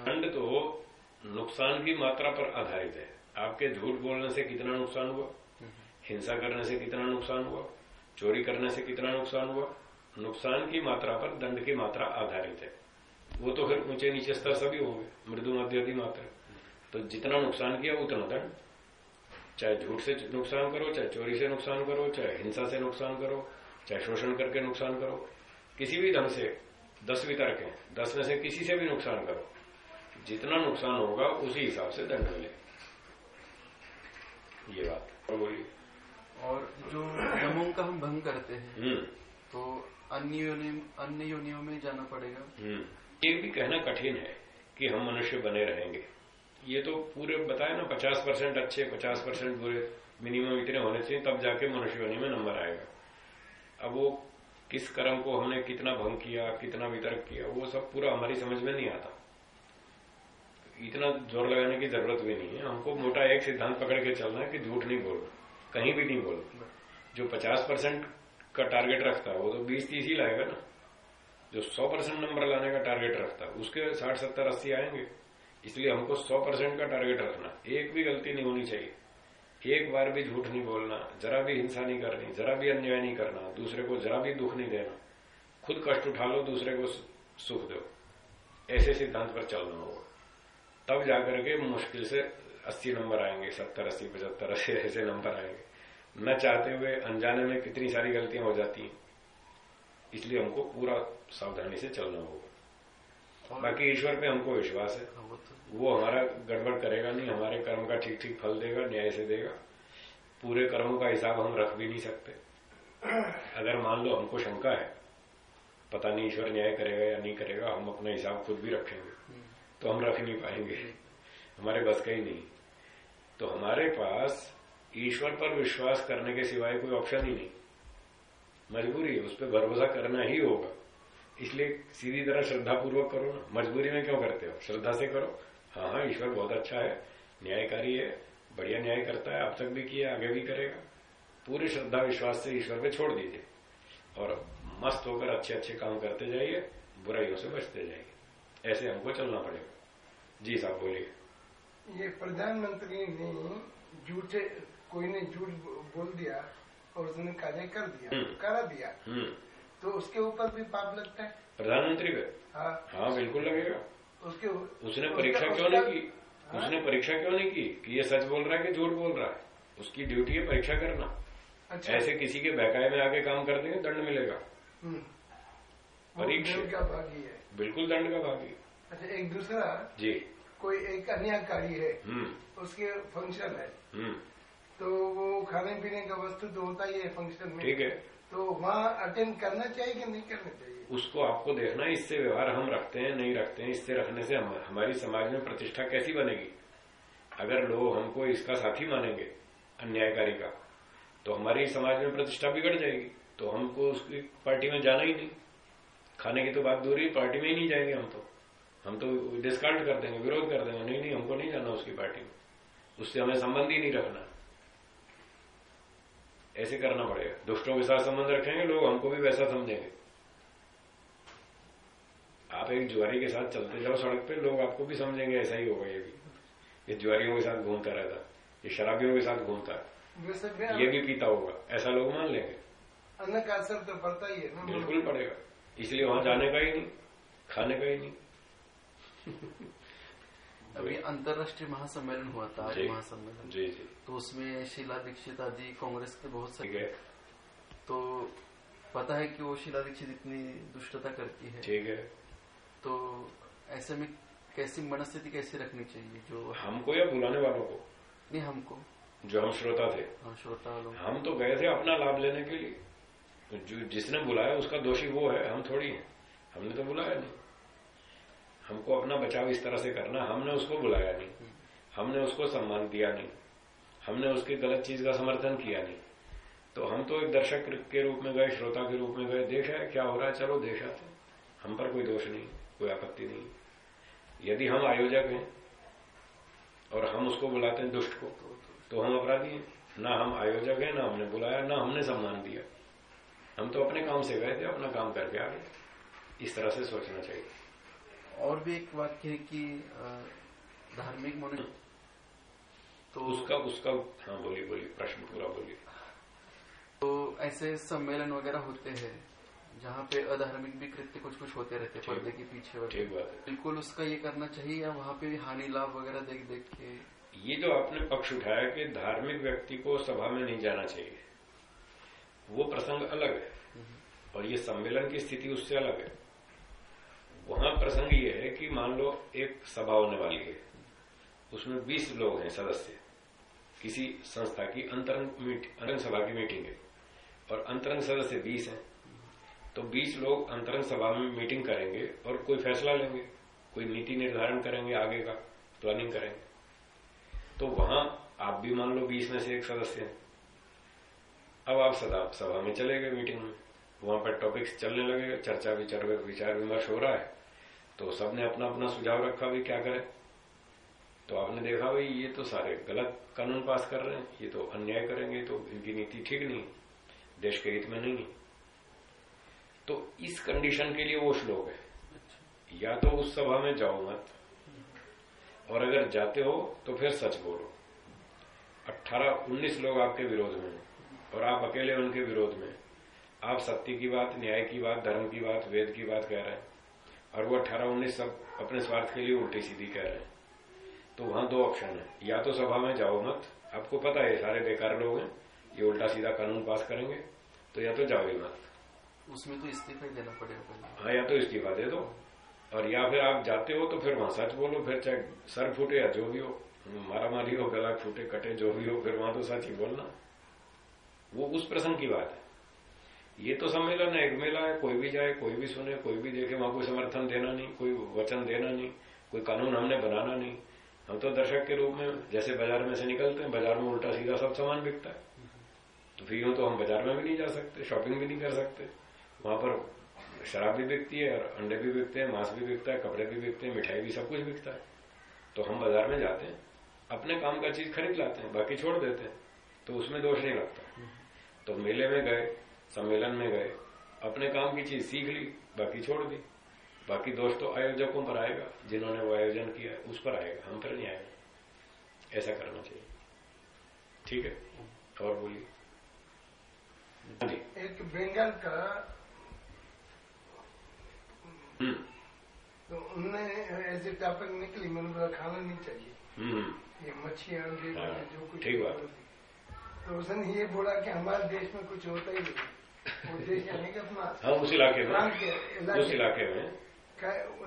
दंड तो नुकसान की मात्रा पर आधारित है। आपके झूठ बोलने से कितना नुकसान हुआ? हिंसा करने से कितना नुकसान हुआ? चोरी करने से कितना नुकसान हुआ? नुकसान की मात्रा पर दंड की मात्रा आधारित है। वो तो फिर ऊँचे नीचे स्तर सभी होंगे मृदु मध्य अधि मात्रा। तो जितना नुकसान किया उतना दंड। चाहे झूठ से नुकसान करो चाहे चोरी से नुकसान करो चाहे हिंसा से नुकसान करो चाहे शोषण करके नुकसान करो किसी भी ढंग से दस वितर्क हैं दस में से किसी से भी नुकसान करो जितना नुकसान होगा उसी हिसाब से दंड मिले। ये बात। और बोलिए। और जो नियमों का हम भंग करते हैं हम्म। तो अन्य योनि अन्य योनियों में जाना पड़ेगा। हम्म। ये भी कहना कठिन है कि हम मनुष्य बने रहेंगे। ये तो पूरे बताए ना पचास परसेंट अच्छे पचास परसेंट बुरे मिनिमम इतने होने चाहिए तब जाके मनुष्य योनि में नंबर आएगा। अब वो किस कर्म को हमने कितना भंग किया, कितना वितर्क किया, वो सब पूरा हमारी समझ में नहीं आता। इतना ज़ोर लगाने की ज़रूरत भी नहीं है। हमको मोटा एक सिद्धांत पकड़ के चलना है कि झूठ नहीं बोलना, कहीं भी नहीं बोलना। जो पचास परसेंट का टारगेट रखता है, वो तो बीस तीस ही लाएगा ना। जो सौ परसेंट नंबर लाने का टारगेट रखता है, उसके साठ सत्तर अस्सी आएँगे। इसलिए हमको सौ परसेंट का टारगेट रखना, एक भी गलती नहीं होनी चाहिए। एक बार भी झूठ नहीं बोलना जरा भी हिंसा नहीं करनी जरा भी अन्याय नहीं करना दूसरे को जरा भी दुख नहीं देना। खुद कष्ट उठा लो दूसरे को सुख दो। ऐसे सिद्धांत पर चलना होगा तब जाकर के मुश्किल से अस्सी नंबर आएँगे सत्तर अस्सी पचहत्तर अस्सी ऐसे नंबर आएँगे। न चाहते हुए अनजाने में कितनी सारी गलतियाँ हो जाती हैं। इसलिए हमको पूरा सावधानी से चलना होगा। बाकी ईश्वर पे हमको विश्वास है। हाँ, वो हमारा गड़बड़ करेगा नहीं, हमारे कर्म का ठीक ठीक फल देगा, न्याय से देगा। पूरे कर्मों का हिसाब हम रख भी नहीं सकते। अगर मान लो हमको शंका है, पता नहीं ईश्वर न्याय करेगा या नहीं करेगा, हम अपना हिसाब खुद भी रखेंगे। तो हम रख नहीं पाएँगे। हमारे बस का ही नहीं। तो हमारे पास ईश्वर पर विश्वास करने के सिवाय कोई ऑप्शन ही नहीं। मजबूरी है, उस पर भरोसा करना ही होगा। इसलिए सीधी तरह श्रद्धा पूर्वक करो ना। मजबूरी में क्यों करते हो? श्रद्धा से करो। हाँ हाँ ईश्वर बहुत अच्छा है न्यायकारी है बढ़िया न्याय करता है अब तक भी किया आगे भी करेगा। पूरी श्रद्धा विश्वास से ईश्वर पे छोड़ दीजिए और मस्त होकर अच्छे अच्छे काम करते जाइए बुराइयों से बचते जाइए। ऐसे हमको चलना पड़ेगा। जी साहब बोलिए। ये प्रधानमंत्री ने झूठे कोई ने झूठ बोल दिया और उसने कार्य कर दिया हम्म। करा दिया। हम्म। तो उसके ऊपर भी पाप लगता है? प्रधानमंत्री पे? हाँ। हाँ बिल्कुल लगेगा। उसके उसने परीक्षा क्यों नहीं की? हाँ? उसने परीक्षा क्यों नहीं की? कि ये सच बोल रहा है कि झूठ बोल रहा है? उसकी ड्यूटी है परीक्षा करना। अच्छा। ऐसे किसी के बहकाए में आके काम कर देंगे दंड मिलेगा। हम्म। परीक्षा। का भागी है बिल्कुल दंड का भागी अच्छा एक दूसरा जी। कोई एक अन्यायकारी है हम्म। उसके फ़ंक्शन है। हम्म। तो वो खाने पीने का वस्तु तो होता ही है फ़ंक्शन में। ठीक है। तो वहाँ अटेंड करना चाहिए कि नहीं करना चाहिए? उसको आपको देखना है इससे व्यवहार हम रखते हैं नहीं रखते हैं इससे रखने से हम, हमारी समाज में प्रतिष्ठा कैसी बनेगी? अगर लोग हमको इसका साथी मानेंगे अन्यायकारी का तो हमारी समाज में प्रतिष्ठा बिगड़ जाएगी। तो हमको उसकी पार्टी में जाना ही नहीं। खाने की तो बात दूर ही पार्टी में ही नहीं जाएँगे हम तो। हम तो डिस्कार्ड कर देंगे विरोध कर देंगे। नहीं नहीं हमको नहीं जाना उसकी पार्टी में। उससे हमें संबंध ही नहीं रखना। ऐसे करना पड़ेगा। दुष्टों के साथ संबंध रखेंगे लोग हमको भी वैसा समझेंगे। आप एक जुआरी के साथ चलते जाओ सड़क पे लोग आपको भी समझेंगे ऐसा ही होगा ये भी। ये जुआरियों के साथ घूमता रहता ये शराबियों के साथ घूमता। है ये भी पीता होगा ऐसा लोग मान लेंगे। अन्न का असर तो पड़ता ही है ना। बिल्कुल पड़ेगा इसलिए वहाँ जाने का ही नहीं खाने का ही नहीं। अभी अंतर्राष्ट्रीय महासम्मेलन हुआ था जी। महासम्मेलन। जी जी। तो उसमें शीला दीक्षित आदि कांग्रेस के बहुत सारे है। तो पता है कि वो शीला दीक्षित इतनी दुष्टता करती है। ठीक है। तो ऐसे में कैसी मनस्थिति कैसी रखनी चाहिए जो हमको या बुलाने वालों को? नहीं हमको। जो हम श्रोता थे। हाँ, श्रोता वालों हम तो गए थे अपना लाभ लेने के लिए। तो जो जिसने बुलाया उसका दोषी वो है। हम थोड़ी है। हमने तो बुलाया नहीं। हमको अपना बचाव इस तरह से करना हमने उसको बुलाया नहीं। हमने उसको सम्मान दिया नहीं। हमने उसकी गलत चीज़ का समर्थन किया नहीं। तो हम तो एक दर्शक के रूप में गए श्रोता के रूप में गए। देखा है क्या हो रहा है? चलो देख आते हम पर कोई दोष नहीं। कोई आपत्ति नहीं। यदि हम आयोजक हैं और हम उसको बुलाते हैं दुष्ट को तो हम अपराधी हैं। ना हम आयोजक हैं ना हमने बुलाया ना हमने सम्मान दिया। हम तो अपने काम से गए थे अपना काम करके आ गए। इस तरह से सोचना चाहिए। और भी एक वाक्य है कि धार्मिक मनुष्य तो तो उसका उसका हाँ बोलिए बोलिए प्रश्न पूरा बोलिए। तो ऐसे सम्मेलन वगैरह होते हैं जहाँ पे अधार्मिक भी कृत्य कुछ कुछ होते रहते हैं पर्दे के पीछे वगैरह। बिल्कुल उसका ये करना चाहिए या वहाँ पे हानि लाभ वगैरह देख देख के। ये जो आपने पक्ष उठाया कि धार्मिक व्यक्ति को सभा में नहीं जाना चाहिए वो प्रसंग अलग है। और ये सम्मेलन की स्थिति उससे अलग है। वहाँ प्रसंग ये है कि मान लो एक सभा होने वाली है उसमें 20 लोग हैं सदस्य किसी संस्था की अंतरंग मीट अंतरंग सभा की मीटिंग है और अंतरंग सदस्य 20 हैं। तो 20 लोग अंतरंग सभा में मीटिंग करेंगे और कोई फैसला लेंगे, कोई नीति निर्धारण करेंगे आगे का प्लानिंग करेंगे। तो वहाँ आप भी मान लो बीस में से एक सदस्य हैं। अब आप सदा, सभा में चले गए मीटिंग में। वहाँ पर टॉपिक्स चलने लगे, चर्चा विचार विचार विमर्श हो रहा है। तो सबने अपना अपना सुझाव रखा भी क्या करें। तो आपने देखा भाई, ये तो सारे गलत कानून पास कर रहे हैं, ये तो अन्याय करेंगे तो इनकी नीति ठीक नहीं देश के हित में नहीं है। तो इस कंडीशन के लिए वो श्लोक है। या तो उस सभा में जाओ मत और अगर जाते हो तो फिर सच बोलो। 18 19 लोग आपके विरोध में और आप अकेले उनके विरोध में आप सत्य की बात, न्याय की बात, धर्म की बात, वेद की बात कह रहे हैं और वो अठारह उन्नीस सब अपने स्वार्थ के लिए उल्टी सीधी कह रहे हैं। तो वहाँ दो ऑप्शन है। या तो सभा में जाओ मत। आपको पता है सारे बेकार लोग हैं। ये उल्टा सीधा कानून पास करेंगे। तो या तो जाओ ही मत। उसमें तो इस्तीफा ही देना पड़ेगा हाँ या तो इस्तीफा दे दो। और या फिर आप जाते हो तो फिर वहाँ सच बोलो, फिर चाहे सर फूटे या जो भी हो मारा मारी हो, गला फूटे, कटे, जो भी हो, फिर वहाँ तो सच ही बोलना। वो उस प्रसंग की बात है। ये तो सम्मेलन है, एक मेला है, कोई भी जाए, कोई भी सुने, कोई भी देखे, वहाँ कोई समर्थन देना नहीं, कोई वचन देना नहीं, कोई कानून हमने बनाना नहीं। हम तो दर्शक के रूप में जैसे बाज़ार में से निकलते हैं, बाज़ार में उल्टा सीधा सब सामान बिकता है। तो फिर यूँ तो हम बाज़ार में भी नहीं जा सकते, शॉपिंग भी नहीं कर सकते। वहाँ पर शराब भी बिकती है और अंडे भी बिकते हैं, मांस भी बिकता है, कपड़े भी बिकते हैं, मिठाई भी, सब कुछ बिकता है। तो हम बाज़ार में जाते हैं, अपने काम का चीज़ खरीद लाते हैं, बाकी छोड़ देते हैं तो उसमें दोष नहीं लगता। तो मेले में गए, सम्मेलन में गए, अपने काम की चीज़ सीख ली, बाकी छोड़ दी। बाकी दोष तो आयोजकों पर आएगा, जिन्होंने वो आयोजन किया उस पर आएगा, हम पर नहीं आएगा। ऐसा करना चाहिए। ठीक है? और बोलिए। हाँ एक बंगाल का तो उनने ऐसे टॉपिक निकली मैंने बोला खाना नहीं चाहिए। हम्म। ये मच्छी अंडे हाँ, जो कुछ ठीक बात। तो उसने ये बोला कि हमारे देश में कुछ होता ही नहीं। वो देश यानी कि अपना हाँ उस इलाके में। उस इलाके। इलाके में।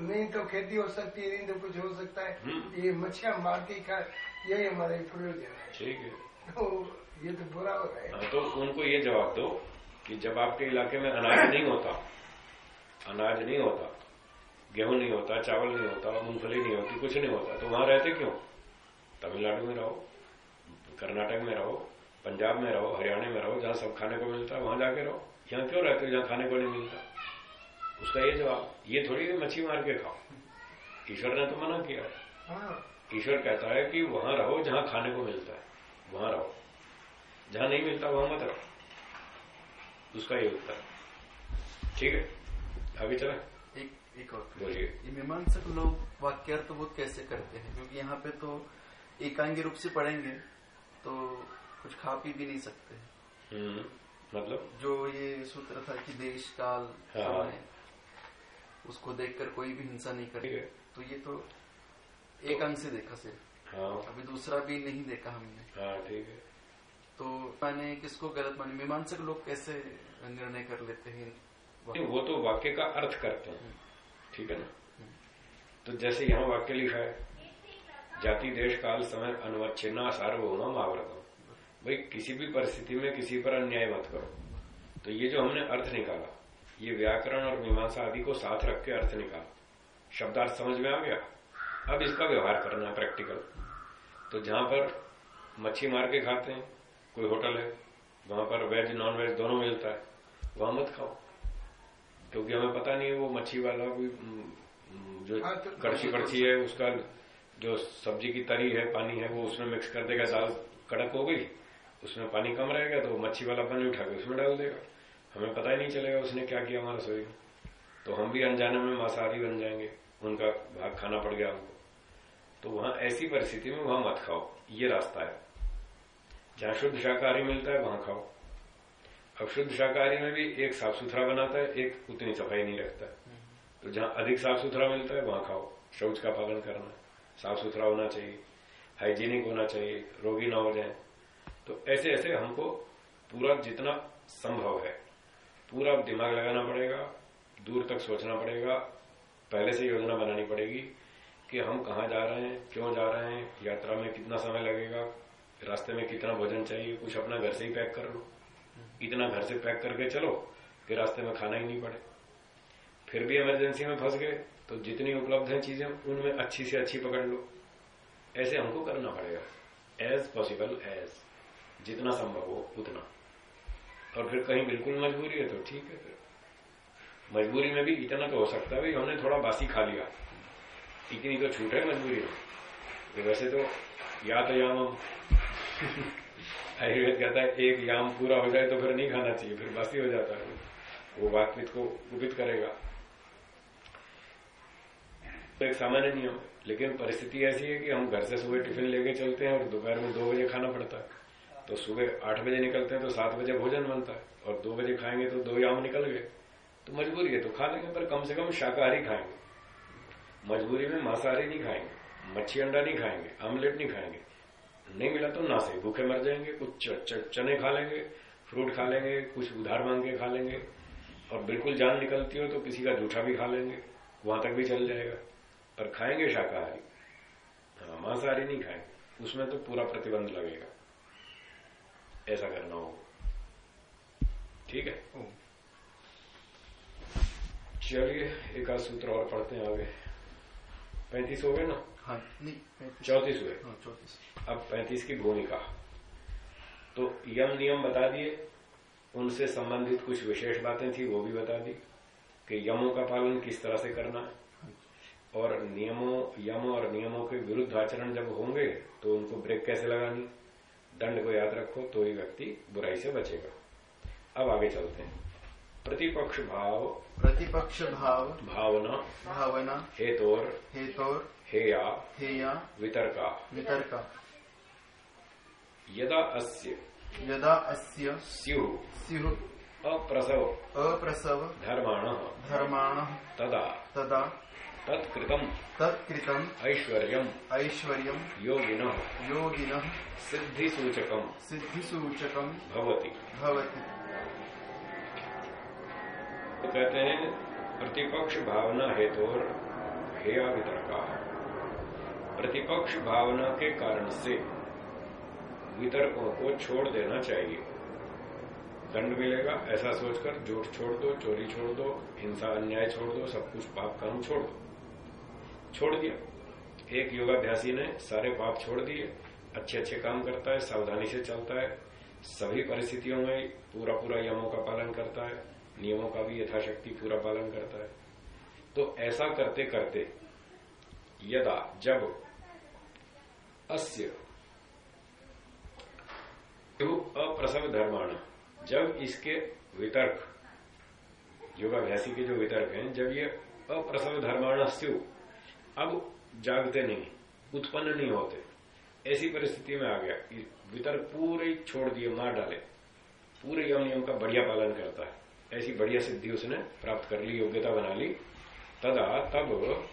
नहीं तो खेती हो सकती है नहीं तो कुछ हो सकता है। हम्म। ये मच्छियाँ मार के खा यही हमारा प्रयोजन है। ठीक है। तो ये तो बुरा हो रहा है हाँ, तो उनको ये जवाब दो कि जब आपके इलाके में अनाज नहीं होता अनाज नहीं होता गेहूँ नहीं होता चावल नहीं होता मूंगफली नहीं होती कुछ नहीं होता तो वहाँ रहते क्यों? तमिलनाडु में रहो कर्नाटक में रहो पंजाब में रहो हरियाणा में रहो जहाँ सब खाने को मिलता है वहाँ जाके रहो। यहाँ क्यों रहते हो जहाँ खाने को नहीं मिलता? उसका ये जवाब ये थोड़ी मच्छी मार के खाओ। ईश्वर ने तो मना किया। है। हाँ ईश्वर कहता है कि वहाँ रहो जहाँ खाने को मिलता है वहाँ रहो। जहाँ नहीं मिलता वहाँ मत रहो। उसका ये उत्तर। ठीक है? आगे चला। एक और मीमांसक लोग वाक्यार्थ बोध कैसे करते हैं? क्योंकि यहाँ पे तो एकांगी रूप से पढ़ेंगे तो कुछ खा पी भी नहीं सकते। हम्म मतलब? जो ये सूत्र था कि देश काल हाँ। समय उसको देखकर कोई भी हिंसा नहीं ठीक करे है। तो ये तो एक अंग से देखा सिर्फ़। हाँ। अभी दूसरा भी नहीं देखा हमने। हाँ ठीक है। तो मैंने किसको गलत मानी? मीमांसक लोग कैसे निर्णय कर लेते हैं? वो तो वाक्य का अर्थ करते हैं। ठीक है ना? तो जैसे यहाँ वाक्य लिखा है, जाति, देश, काल, समय अनुवच्छिन्ना सार्वभौम आवृतम भाई, किसी भी परिस्थिति में किसी पर अन्याय मत करो। तो ये जो हमने अर्थ निकाला, ये व्याकरण और मीमांसा आदि को साथ रख के अर्थ निकाला। शब्दार्थ समझ में आ गया? अब इसका व्यवहार करना है प्रैक्टिकल तो जहाँ पर मच्छी मार के खाते हैं, कोई होटल है, वहाँ पर वेज नॉन वेज दोनों मिलता है, वहाँ मत खाओ। क्योंकि हमें पता नहीं है वो मच्छी वाला कोई हम्म, हम्म, जो हाँ, तो- कड़छी कड़छी है उसका जो सब्ज़ी की तरी है पानी है वो उसमें मिक्स कर देगा दाल कड़क हो गई उसमें पानी कम रहेगा तो मच्छी वाला पानी उठा के उसमें डाल देगा। हमें पता ही नहीं चलेगा उसने क्या किया हमारा में तो हम भी अनजाने में मांसाहारी बन जाएँगे उनका भाग खाना पड़ गया हमको। तो वहाँ ऐसी परिस्थिति में वहाँ मत खाओ ये रास्ता है। जहाँ शुद्ध शाकाहारी मिलता है वहाँ खाओ। अब शुद्ध शाकाहारी में भी एक साफ़ सुथरा बनाता है एक उतनी सफ़ाई नहीं रखता है। तो जहाँ अधिक साफ़ सुथरा मिलता है वहाँ खाओ। शौच का पालन करना साफ़ सुथरा होना चाहिए हाइजीनिक होना चाहिए रोगी ना हो जाए। तो ऐसे ऐसे हमको पूरा जितना संभव है पूरा दिमाग लगाना पड़ेगा दूर तक सोचना पड़ेगा पहले से योजना बनानी पड़ेगी कि हम कहाँ जा रहे हैं क्यों जा रहे हैं यात्रा में कितना समय लगेगा रास्ते में कितना भोजन चाहिए कुछ अपना घर से ही पैक कर लो। इतना घर से पैक करके चलो कि रास्ते में खाना ही नहीं पड़े। फिर भी इमरजेंसी में फंस गए तो जितनी उपलब्ध है चीज़ें, उनमें अच्छी से अच्छी पकड़ लो। ऐसे हमको करना पड़ेगा। एज पॉसिबल एज जितना संभव हो, उतना। और फिर कहीं बिल्कुल मजबूरी है तो ठीक है फिर। मजबूरी में भी इतना तो हो सकता है हमने थोड़ा बासी खा लिया। इतनी तो छूट है मजबूरी में। तो वैसे तो या तो याम आयुर्वेद कहता है, एक याम पूरा हो जाए तो फिर नहीं खाना चाहिए, फिर बासी हो जाता है। वो वाकपित को कुपित करेगा। तो एक सामान्य नियम है लेकिन परिस्थिति ऐसी है कि हम घर से सुबह टिफ़िन लेके चलते हैं और दोपहर में दो बजे खाना पड़ता है। तो सुबह आठ बजे निकलते हैं तो सात बजे भोजन बनता है और दो बजे खाएँगे तो दो याम निकल गए। तो मजबूरी है तो खा लेंगे, पर कम से कम शाकाहारी खाएँगे। मजबूरी में मांसाहारी नहीं खाएँगे, मच्छी अंडा नहीं खाएँगे, आमलेट नहीं खाएँगे। नहीं मिला तो ना सही भूखे मर जाएँगे कुछ चने खा लेंगे फ्रूट खा लेंगे कुछ उधार मांग के खा लेंगे। और बिल्कुल जान निकलती हो तो किसी का जूठा भी खा लेंगे वहाँ तक भी चल जाएगा। पर खाएँगे शाकाहारी? हाँ मांसाहारी नहीं खाएँगे। उसमें तो पूरा प्रतिबंध लगेगा। ऐसा करना होगा ठीक है? चलिए एक आध सूत्र और पढ़ते हैं आगे। पैंतीस हो गए ना? हाँ चौतीस हुए। हाँ चौतीस। अब पैंतीस की भूमिका तो यम नियम बता दिए उनसे संबंधित कुछ विशेष बातें थी वो भी बता दी कि यमों का पालन किस तरह से करना है। और नियमों यम और नियमों के विरुद्ध आचरण जब होंगे तो उनको ब्रेक कैसे लगानी? दंड को याद रखो तो ही व्यक्ति बुराई से बचेगा। अब आगे चलते हैं। प्रतिपक्ष भाव प्रतिपक्ष भाव भावना भावना हेतोर हेतोर हेया हेया वितर्का। वितर्क। यदा अस्य यदा अस्य स्यु स्युः अप्रसव अप्रसव धर्माण धर्माणः तदा तदा तत्कृतम तत्कृतम् ऐश्वर्यम ऐश्वर्यं योगिन योगिनः भवति। भवति। तो कहते हैं प्रतिपक्ष भावना हेतु हेया वितर्का। प्रतिपक्ष भावना के कारण से वितर्कों को छोड़ देना चाहिए। दंड मिलेगा, ऐसा सोचकर झूठ छोड़ दो, चोरी छोड़ दो, हिंसा, अन्याय छोड़ दो, सब कुछ पाप कर्म छोड़ दो। छोड़ दिया। एक योगाभ्यासी ने सारे पाप छोड़ दिए अच्छे अच्छे काम करता है, सावधानी से चलता है, सभी परिस्थितियों में पूरा पूरा यमों का पालन करता है, नियमों का भी यथाशक्ति पूरा पालन करता है। तो ऐसा करते करते यदा जब अस्य। अप्रसव धर्माण जब इसके वितर्क, योगाभ्यासी के जो वितर्क हैं, जब ये अप्रसव धर्माण अब जागते नहीं, उत्पन्न नहीं होते, ऐसी परिस्थिति में आ गया। वितर्क पूरे छोड़ दिए, मार डाले। पूरे यम नियम का बढ़िया पालन करता है। ऐसी बढ़िया सिद्धि उसने प्राप्त कर ली, योग्यता बना ली। तदा तब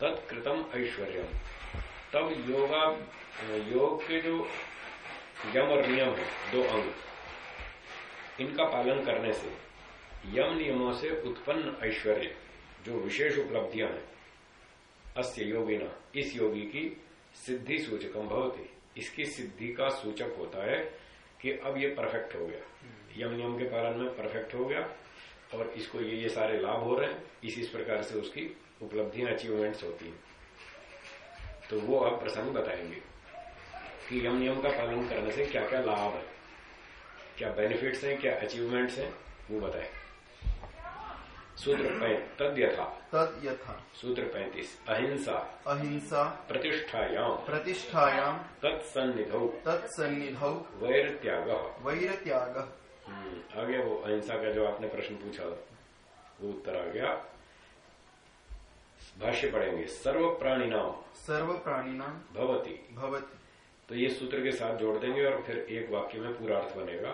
तत्कृतम ऐश्वर्य तब योगा योग के जो यम और नियम है, दो अंग, इनका पालन करने से यम नियमों से उत्पन्न ऐश्वर्य, जो विशेष उपलब्धियाँ हैं, अस्य योगिना, इस योगी की सिद्धि सूचकम भवती। इसकी सिद्धि का सूचक होता है कि अब ये परफेक्ट हो गया। यम नियम के पालन में परफेक्ट हो गया और इसको ये ये सारे लाभ हो रहे हैं। इस इस प्रकार से उसकी उपलब्धियाँ अचीवमेंट्स होती हैं। तो वो अब प्रसंग बताएँगे कि यम नियम का पालन करने से क्या क्या लाभ है क्या बेनिफिट्स हैं क्या अचीवमेंट्स हैं वो बताए। सूत्र तद यथा। तद यथा। सूत्र पैंतीस अहिंसा। अहिंसा। प्रतिष्ठायाम। प्रतिष्ठायाम। तत्सन्निधौ। तत्सन्निधौ। वैर त्याग वैर त्याग आ गया वो अहिंसा का जो आपने प्रश्न पूछा वो उत्तर आ गया। भाष्य पढ़ेंगे सर्व प्राणी नाम सर्व प्राणी नाम भवती। भवती। तो ये सूत्र के साथ जोड़ देंगे और फिर एक वाक्य में पूरा अर्थ बनेगा।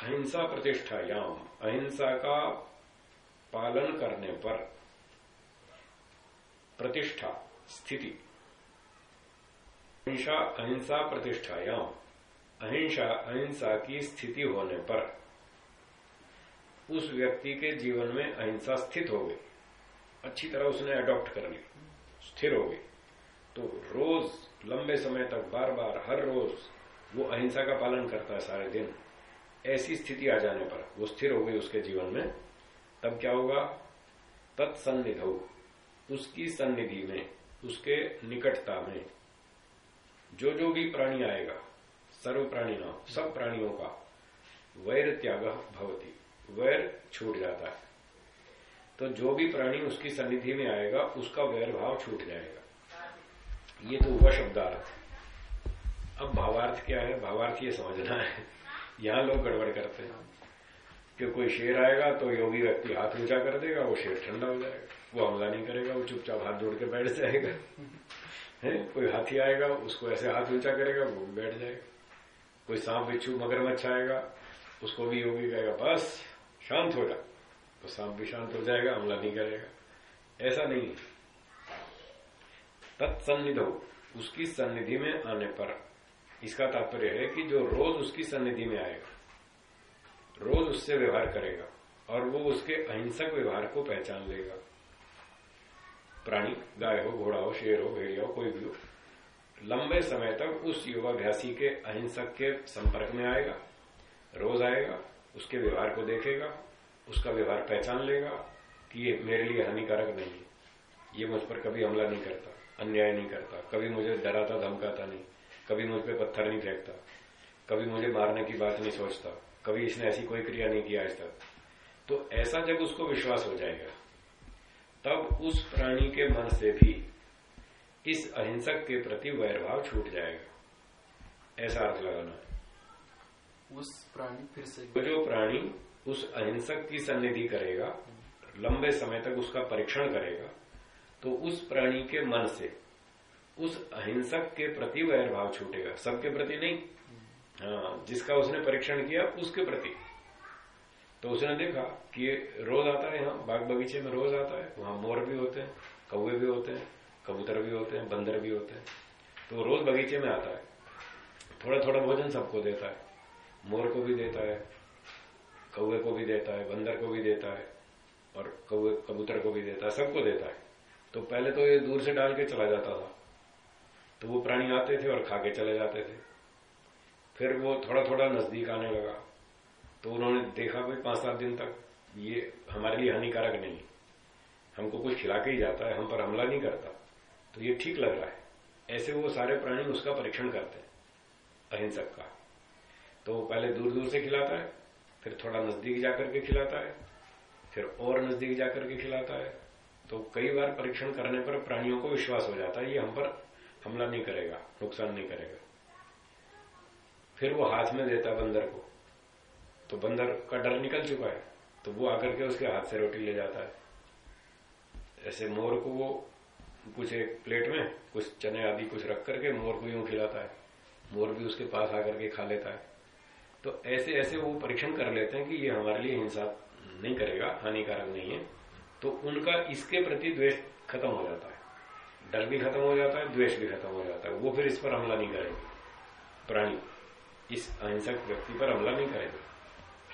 अहिंसा प्रतिष्ठायाम अहिंसा का पालन करने पर प्रतिष्ठा स्थिति। अहिंसा अहिंसा प्रतिष्ठायाम अहिंसा अहिंसा की स्थिति होने पर उस व्यक्ति के जीवन में अहिंसा स्थित हो गई। अच्छी तरह उसने अडॉप्ट कर ली स्थिर हो गई। तो रोज, लंबे समय तक बार बार हर रोज, वो अहिंसा का पालन करता है सारे दिन। ऐसी स्थिति आ जाने पर, वो स्थिर हो गई उसके जीवन में, तब क्या होगा? तत्सन्निध। उसकी सन्निधि में, उसके निकटता में, जो जो भी प्राणी आएगा, सर्व प्राणी ना सब प्राणियों का वैर त्याग भवती। वैर छूट जाता है। तो जो भी प्राणी उसकी सन्निधि में आएगा, उसका वैर भाव छूट जाएगा। ये तो हुआ शब्दार्थ। अब भावार्थ क्या है? भावार्थ ये समझना है। यहाँ लोग गड़बड़ करते हैं। कि कोई शेर आएगा तो योगी व्यक्ति हाथ ऊँचा कर देगा, वो शेर ठंडा हो जाएगा। वो हमला नहीं करेगा, वो चुपचाप हाथ जोड़ के बैठ जाएगा। है? कोई हाथी आएगा, उसको ऐसे हाथ ऊँचा करेगा, वो बैठ जाएगा। कोई सांप बिच्छू मगरमच्छ आएगा, उसको भी योगी कहेगा, बस, शांत हो जा। तो सांप भी शांत हो जाएगा हमला नहीं करेगा। ऐसा नहीं तत्सन्निध हो उसकी सन्निधि में आने पर इसका तात्पर्य है कि जो रोज उसकी सन्निधि में आएगा, रोज उससे व्यवहार करेगा और वो उसके अहिंसक व्यवहार को पहचान लेगा। प्राणी, गाय हो, घोड़ा हो, शेर हो, भेड़िया हो, कोई भी हो, लंबे समय तक उस योगाभ्यासी के अहिंसक के संपर्क में आएगा, रोज आएगा, उसके व्यवहार को देखेगा उसका व्यवहार पहचान लेगा कि ये मेरे लिए हानिकारक नहीं है। ये मुझ पर कभी हमला नहीं करता अन्याय नहीं करता कभी मुझे डराता धमकाता नहीं कभी मुझ पर पत्थर नहीं फेंकता कभी मुझे मारने की बात नहीं सोचता कभी इसने ऐसी कोई क्रिया नहीं किया आज तक। तो ऐसा जब उसको विश्वास हो जाएगा तब उस प्राणी के मन से भी इस अहिंसक के प्रति वैरभाव छूट जाएगा। ऐसा अर्थ लगाना है। उस प्राणी फिर से जो प्राणी उस अहिंसक की सन्निधि करेगा, लंबे समय तक उसका परीक्षण करेगा तो उस प्राणी के मन से, उस अहिंसक के प्रति वैर भाव छूटेगा। सबके प्रति नहीं। हाँ जिसका उसने परीक्षण किया, उसके प्रति। तो उसने देखा कि रोज आता है यहाँ, बाग बगीचे में रोज आता है। वहाँ मोर भी होते हैं कौए भी होते हैं, कबूतर भी होते हैं, बंदर भी होते हैं। तो रोज बगीचे में आता है। थोड़ा थोड़ा भोजन सबको देता है। मोर को भी देता है। कौए को भी देता है, बंदर को भी देता है और कौए कबूतर को भी देता है, सबको देता है। तो पहले तो ये दूर से डाल के चला जाता था। तो वो प्राणी आते थे और खा के चले जाते थे। फिर वो थोड़ा थोड़ा नज़दीक आने लगा। तो उन्होंने देखा भाई पाँच सात दिन तक ये हमारे लिए हानिकारक नहीं। हमको कुछ खिला के ही जाता है, हम पर हमला नहीं करता। तो ये ठीक लग रहा है। ऐसे वो सारे प्राणी उसका परीक्षण करते हैं, अहिंसक का। तो वो पहले दूर दूर से खिलाता है फिर थोड़ा नज़दीक जाकर के खिलाता है, फिर और नज़दीक जाकर के खिलाता है। तो कई बार परीक्षण करने पर प्राणियों को विश्वास हो जाता है, ये हम पर हमला नहीं करेगा, नुकसान नहीं करेगा। फिर वो हाथ में देता है बंदर को तो बंदर का डर निकल चुका है तो वो आकर के उसके हाथ से रोटी ले जाता है। ऐसे मोर को वो कुछ एक प्लेट में कुछ चने आदि कुछ रख करके मोर को यूँ खिलाता है, मोर भी उसके पास आकर के खा लेता है। तो ऐसे ऐसे वो परीक्षण कर लेते हैं कि ये हमारे लिए हिंसा नहीं करेगा, हानिकारक नहीं है। तो उनका इसके प्रति द्वेष खत्म हो जाता है। डर भी खत्म हो जाता है, द्वेष भी खत्म हो जाता है। वो फिर इस पर हमला नहीं करेंगे। प्राणी, इस अहिंसक व्यक्ति पर हमला नहीं करेंगे।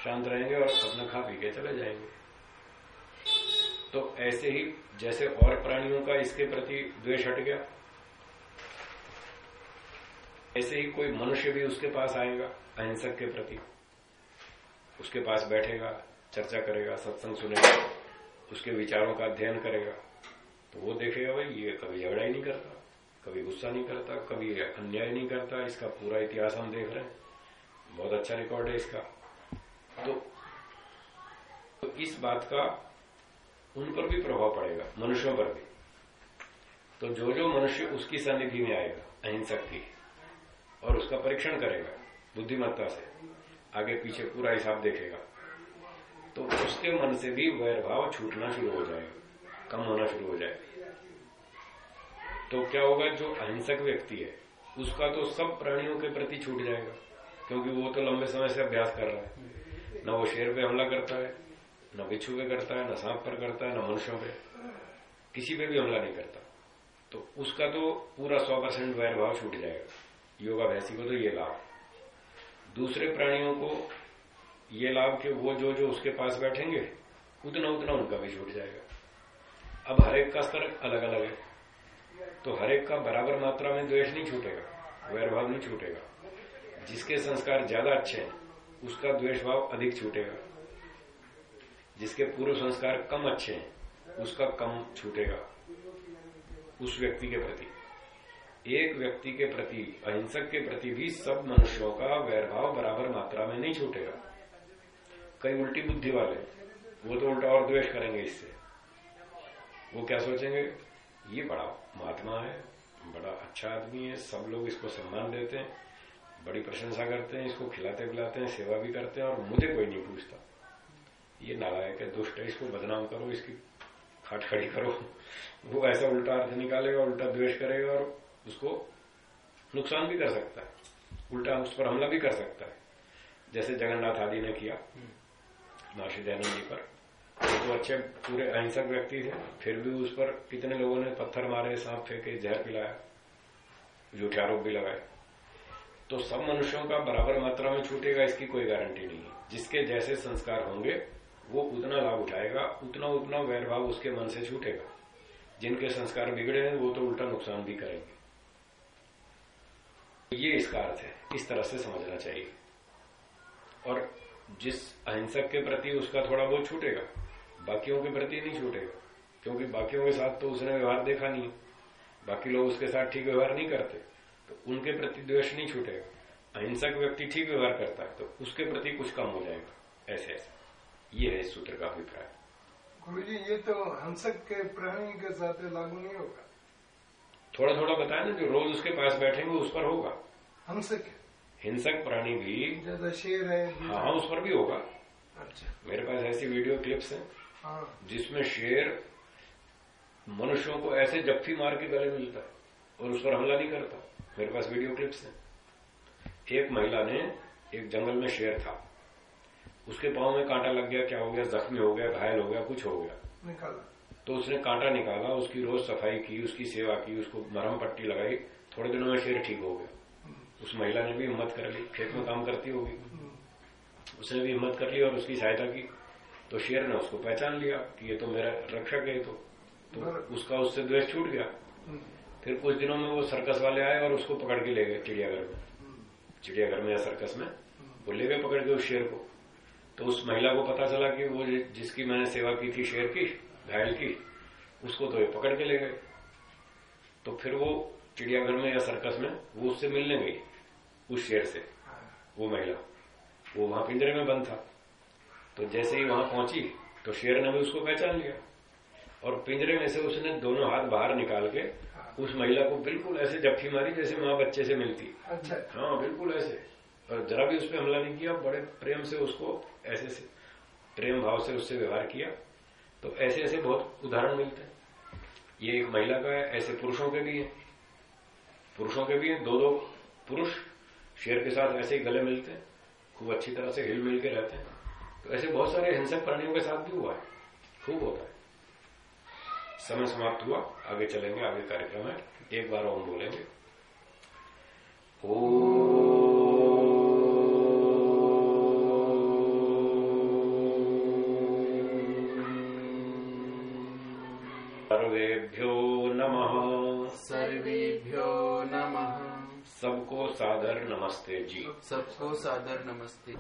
शांत रहेंगे और अपना खा पी के चले जाएँगे। तो ऐसे ही जैसे और प्राणियों का इसके प्रति द्वेष हट गया ऐसे ही कोई मनुष्य भी उसके पास आएगा अहिंसक के प्रति। उसके पास बैठेगा चर्चा करेगा सत्संग सुनेगा उसके विचारों का अध्ययन करेगा तो वो देखेगा भाई ये कभी झगड़ा ही नहीं करता कभी गुस्सा नहीं करता कभी अन्याय नहीं करता इसका पूरा इतिहास हम देख रहे हैं। बहुत अच्छा रिकॉर्ड है इसका। तो, तो इस बात का उन पर भी प्रभाव पड़ेगा मनुष्यों पर भी। तो जो जो मनुष्य उसकी सन्निधि में आएगा अहिंसक की और उसका परीक्षण करेगा, बुद्धिमत्ता से। आगे पीछे पूरा हिसाब देखेगा। तो उसके मन से भी वैरभाव छूटना शुरू हो जाएगा, कम होना शुरू हो जाएगा। तो क्या होगा, जो अहिंसक व्यक्ति है, उसका तो सब प्राणियों के प्रति छूट जाएगा, क्योंकि वो तो लंबे समय से अभ्यास कर रहा है। न वो शेर पे हमला करता है, न बिच्छू पे करता है, न सांप पर करता है, न मनुष्यों पे। किसी पे भी हमला नहीं करता। तो उसका तो पूरा सौ परसेंट वैरभाव छूट जाएगा। योगाभ्यासी को तो ये लाभ। दूसरे प्राणियों को ये लाभ कि वो जो जो उसके पास बैठेंगे, उतना उतना उनका भी छूट जाएगा। अब हरेक का स्तर अलग अलग है। तो हरेक का बराबर मात्रा में द्वेष नहीं छूटेगा, वैरभाव नहीं छूटेगा। जिसके संस्कार ज़्यादा अच्छे हैं, उसका द्वेष भाव अधिक छूटेगा। जिसके पूर्व संस्कार कम अच्छे हैं, उसका कम छूटेगा। उस व्यक्ति के प्रति। एक व्यक्ति के प्रति, अहिंसक के प्रति भी सब मनुष्यों का वैरभाव बराबर मात्रा में नहीं छूटेगा। कई उल्टी बुद्धि वाले, वो तो उल्टा और द्वेष करेंगे इससे। वो क्या सोचेंगे? ये बड़ा महात्मा है, बड़ा अच्छा आदमी है, सब लोग इसको सम्मान देते हैं, बड़ी प्रशंसा करते हैं, इसको खिलाते पिलाते हैं, सेवा भी करते हैं, और मुझे कोई नहीं पूछता। ये नालायक है, दुष्ट है, इसको बदनाम करो, इसकी खाट खड़ी करो। वो ऐसा उल्टा अर्थ निकालेगा, उल्टा द्वेष करेगा, और उसको नुकसान भी कर सकता है। उल्टा उस पर हमला भी कर सकता है। जैसे जगन्नाथ आदि ने किया, महर्षि दयानंद जी पर। तो अच्छे पूरे अहिंसक व्यक्ति थे, फिर भी उस पर कितने लोगों ने पत्थर मारे, सांप फेंके, जहर पिलाया, झूठे आरोप भी लगाए। तो सब मनुष्यों का बराबर मात्रा में छूटेगा, इसकी कोई गारंटी नहीं है। जिसके जैसे संस्कार होंगे, वो उतना लाभ उठाएगा, उतना उतना वैरभाव उसके मन से छूटेगा। जिनके संस्कार बिगड़े हैं, वो तो उल्टा नुकसान भी करेंगे। ये इसका अर्थ है। इस तरह से समझना चाहिए। और जिस अहिंसक के प्रति उसका थोड़ा बहुत छूटेगा, बाकियों के प्रति नहीं छूटेगा, क्योंकि बाकियों के साथ तो उसने व्यवहार देखा नहीं। बाकी लोग उसके साथ ठीक व्यवहार नहीं करते तो उनके प्रति द्वेष नहीं छूटेगा। अहिंसक व्यक्ति ठीक व्यवहार करता है तो उसके प्रति कुछ कम हो जाएगा। ऐसे ऐसे ये है इस सूत्र का अभिप्राय। गुरु जी ये तो हंसक के प्राणी के साथ लागू नहीं होगा। थोड़ा थोड़ा बताया ना जो रोज उसके पास बैठेंगे उस पर होगा। हंसक हिंसक प्राणी भी। जैसा शेर है हाँ उस पर भी होगा। अच्छा। मेरे पास ऐसी वीडियो क्लिप्स हैं हाँ। जिसमें शेर मनुष्यों को ऐसे जफ्फी मार के गले मिलता है और उस पर हमला नहीं करता। मेरे पास वीडियो क्लिप्स हैं। एक महिला ने एक जंगल में शेर था। उसके पाँव में कांटा लग गया क्या हो गया जख्मी हो गया घायल हो गया कुछ हो गया। निकाला। तो उसने कांटा निकाला उसकी रोज सफ़ाई की उसकी सेवा की उसको मरहम पट्टी लगाई थोड़े दिनों में शेर ठीक हो गया। उस महिला ने भी हिम्मत कर ली खेत में काम करती होगी। उसने भी हिम्मत कर ली और उसकी सहायता की। तो शेर ने उसको पहचान लिया कि ये तो मेरा रक्षक है तो, तो उसका उससे द्वेष छूट गया। फिर कुछ दिनों में वो सर्कस वाले आए और उसको पकड़ के ले गए चिड़ियाघर में। चिड़ियाघर में या सर्कस में। वो ले गए पकड़ के उस शेर को। तो उस महिला को पता चला कि वो जिसकी मैंने सेवा की थी शेर की घायल की उसको तो ये पकड़ के ले गए। तो फिर वो चिड़ियाघर में या सर्कस में वो उससे मिलने गई उस शेर से वो महिला। वो वहाँ पिंजरे में बंद था। तो जैसे ही वहाँ पहुँची तो शेर ने भी उसको पहचान लिया। और पिंजरे में से उसने दोनों हाथ बाहर निकाल के उस महिला को बिल्कुल ऐसे जफ्फी मारी जैसे माँ बच्चे से मिलती। अच्छा। हाँ बिल्कुल ऐसे। और जरा भी उस पर हमला नहीं किया बड़े प्रेम से उसको ऐसे से प्रेम भाव से उससे व्यवहार किया। तो ऐसे ऐसे बहुत उदाहरण मिलते हैं। ये एक महिला का है, ऐसे पुरुषों के भी है। पुरुषों के भी हैं दो दो पुरुष शेर के साथ ऐसे ही गले मिलते हैं, खूब अच्छी तरह से हिल मिल के रहते हैं। तो ऐसे बहुत सारे हिंसक प्राणियों के साथ भी हुआ है, खूब होता है। समय समाप्त हुआ, आगे चलेंगे, आगे कार्यक्रम है। एक बार ओम बोलेंगे। सर्वेभ्यो नमः। सर्वेभ्यो नमः। सबको सादर नमस्ते जी। सबको सादर नमस्ते।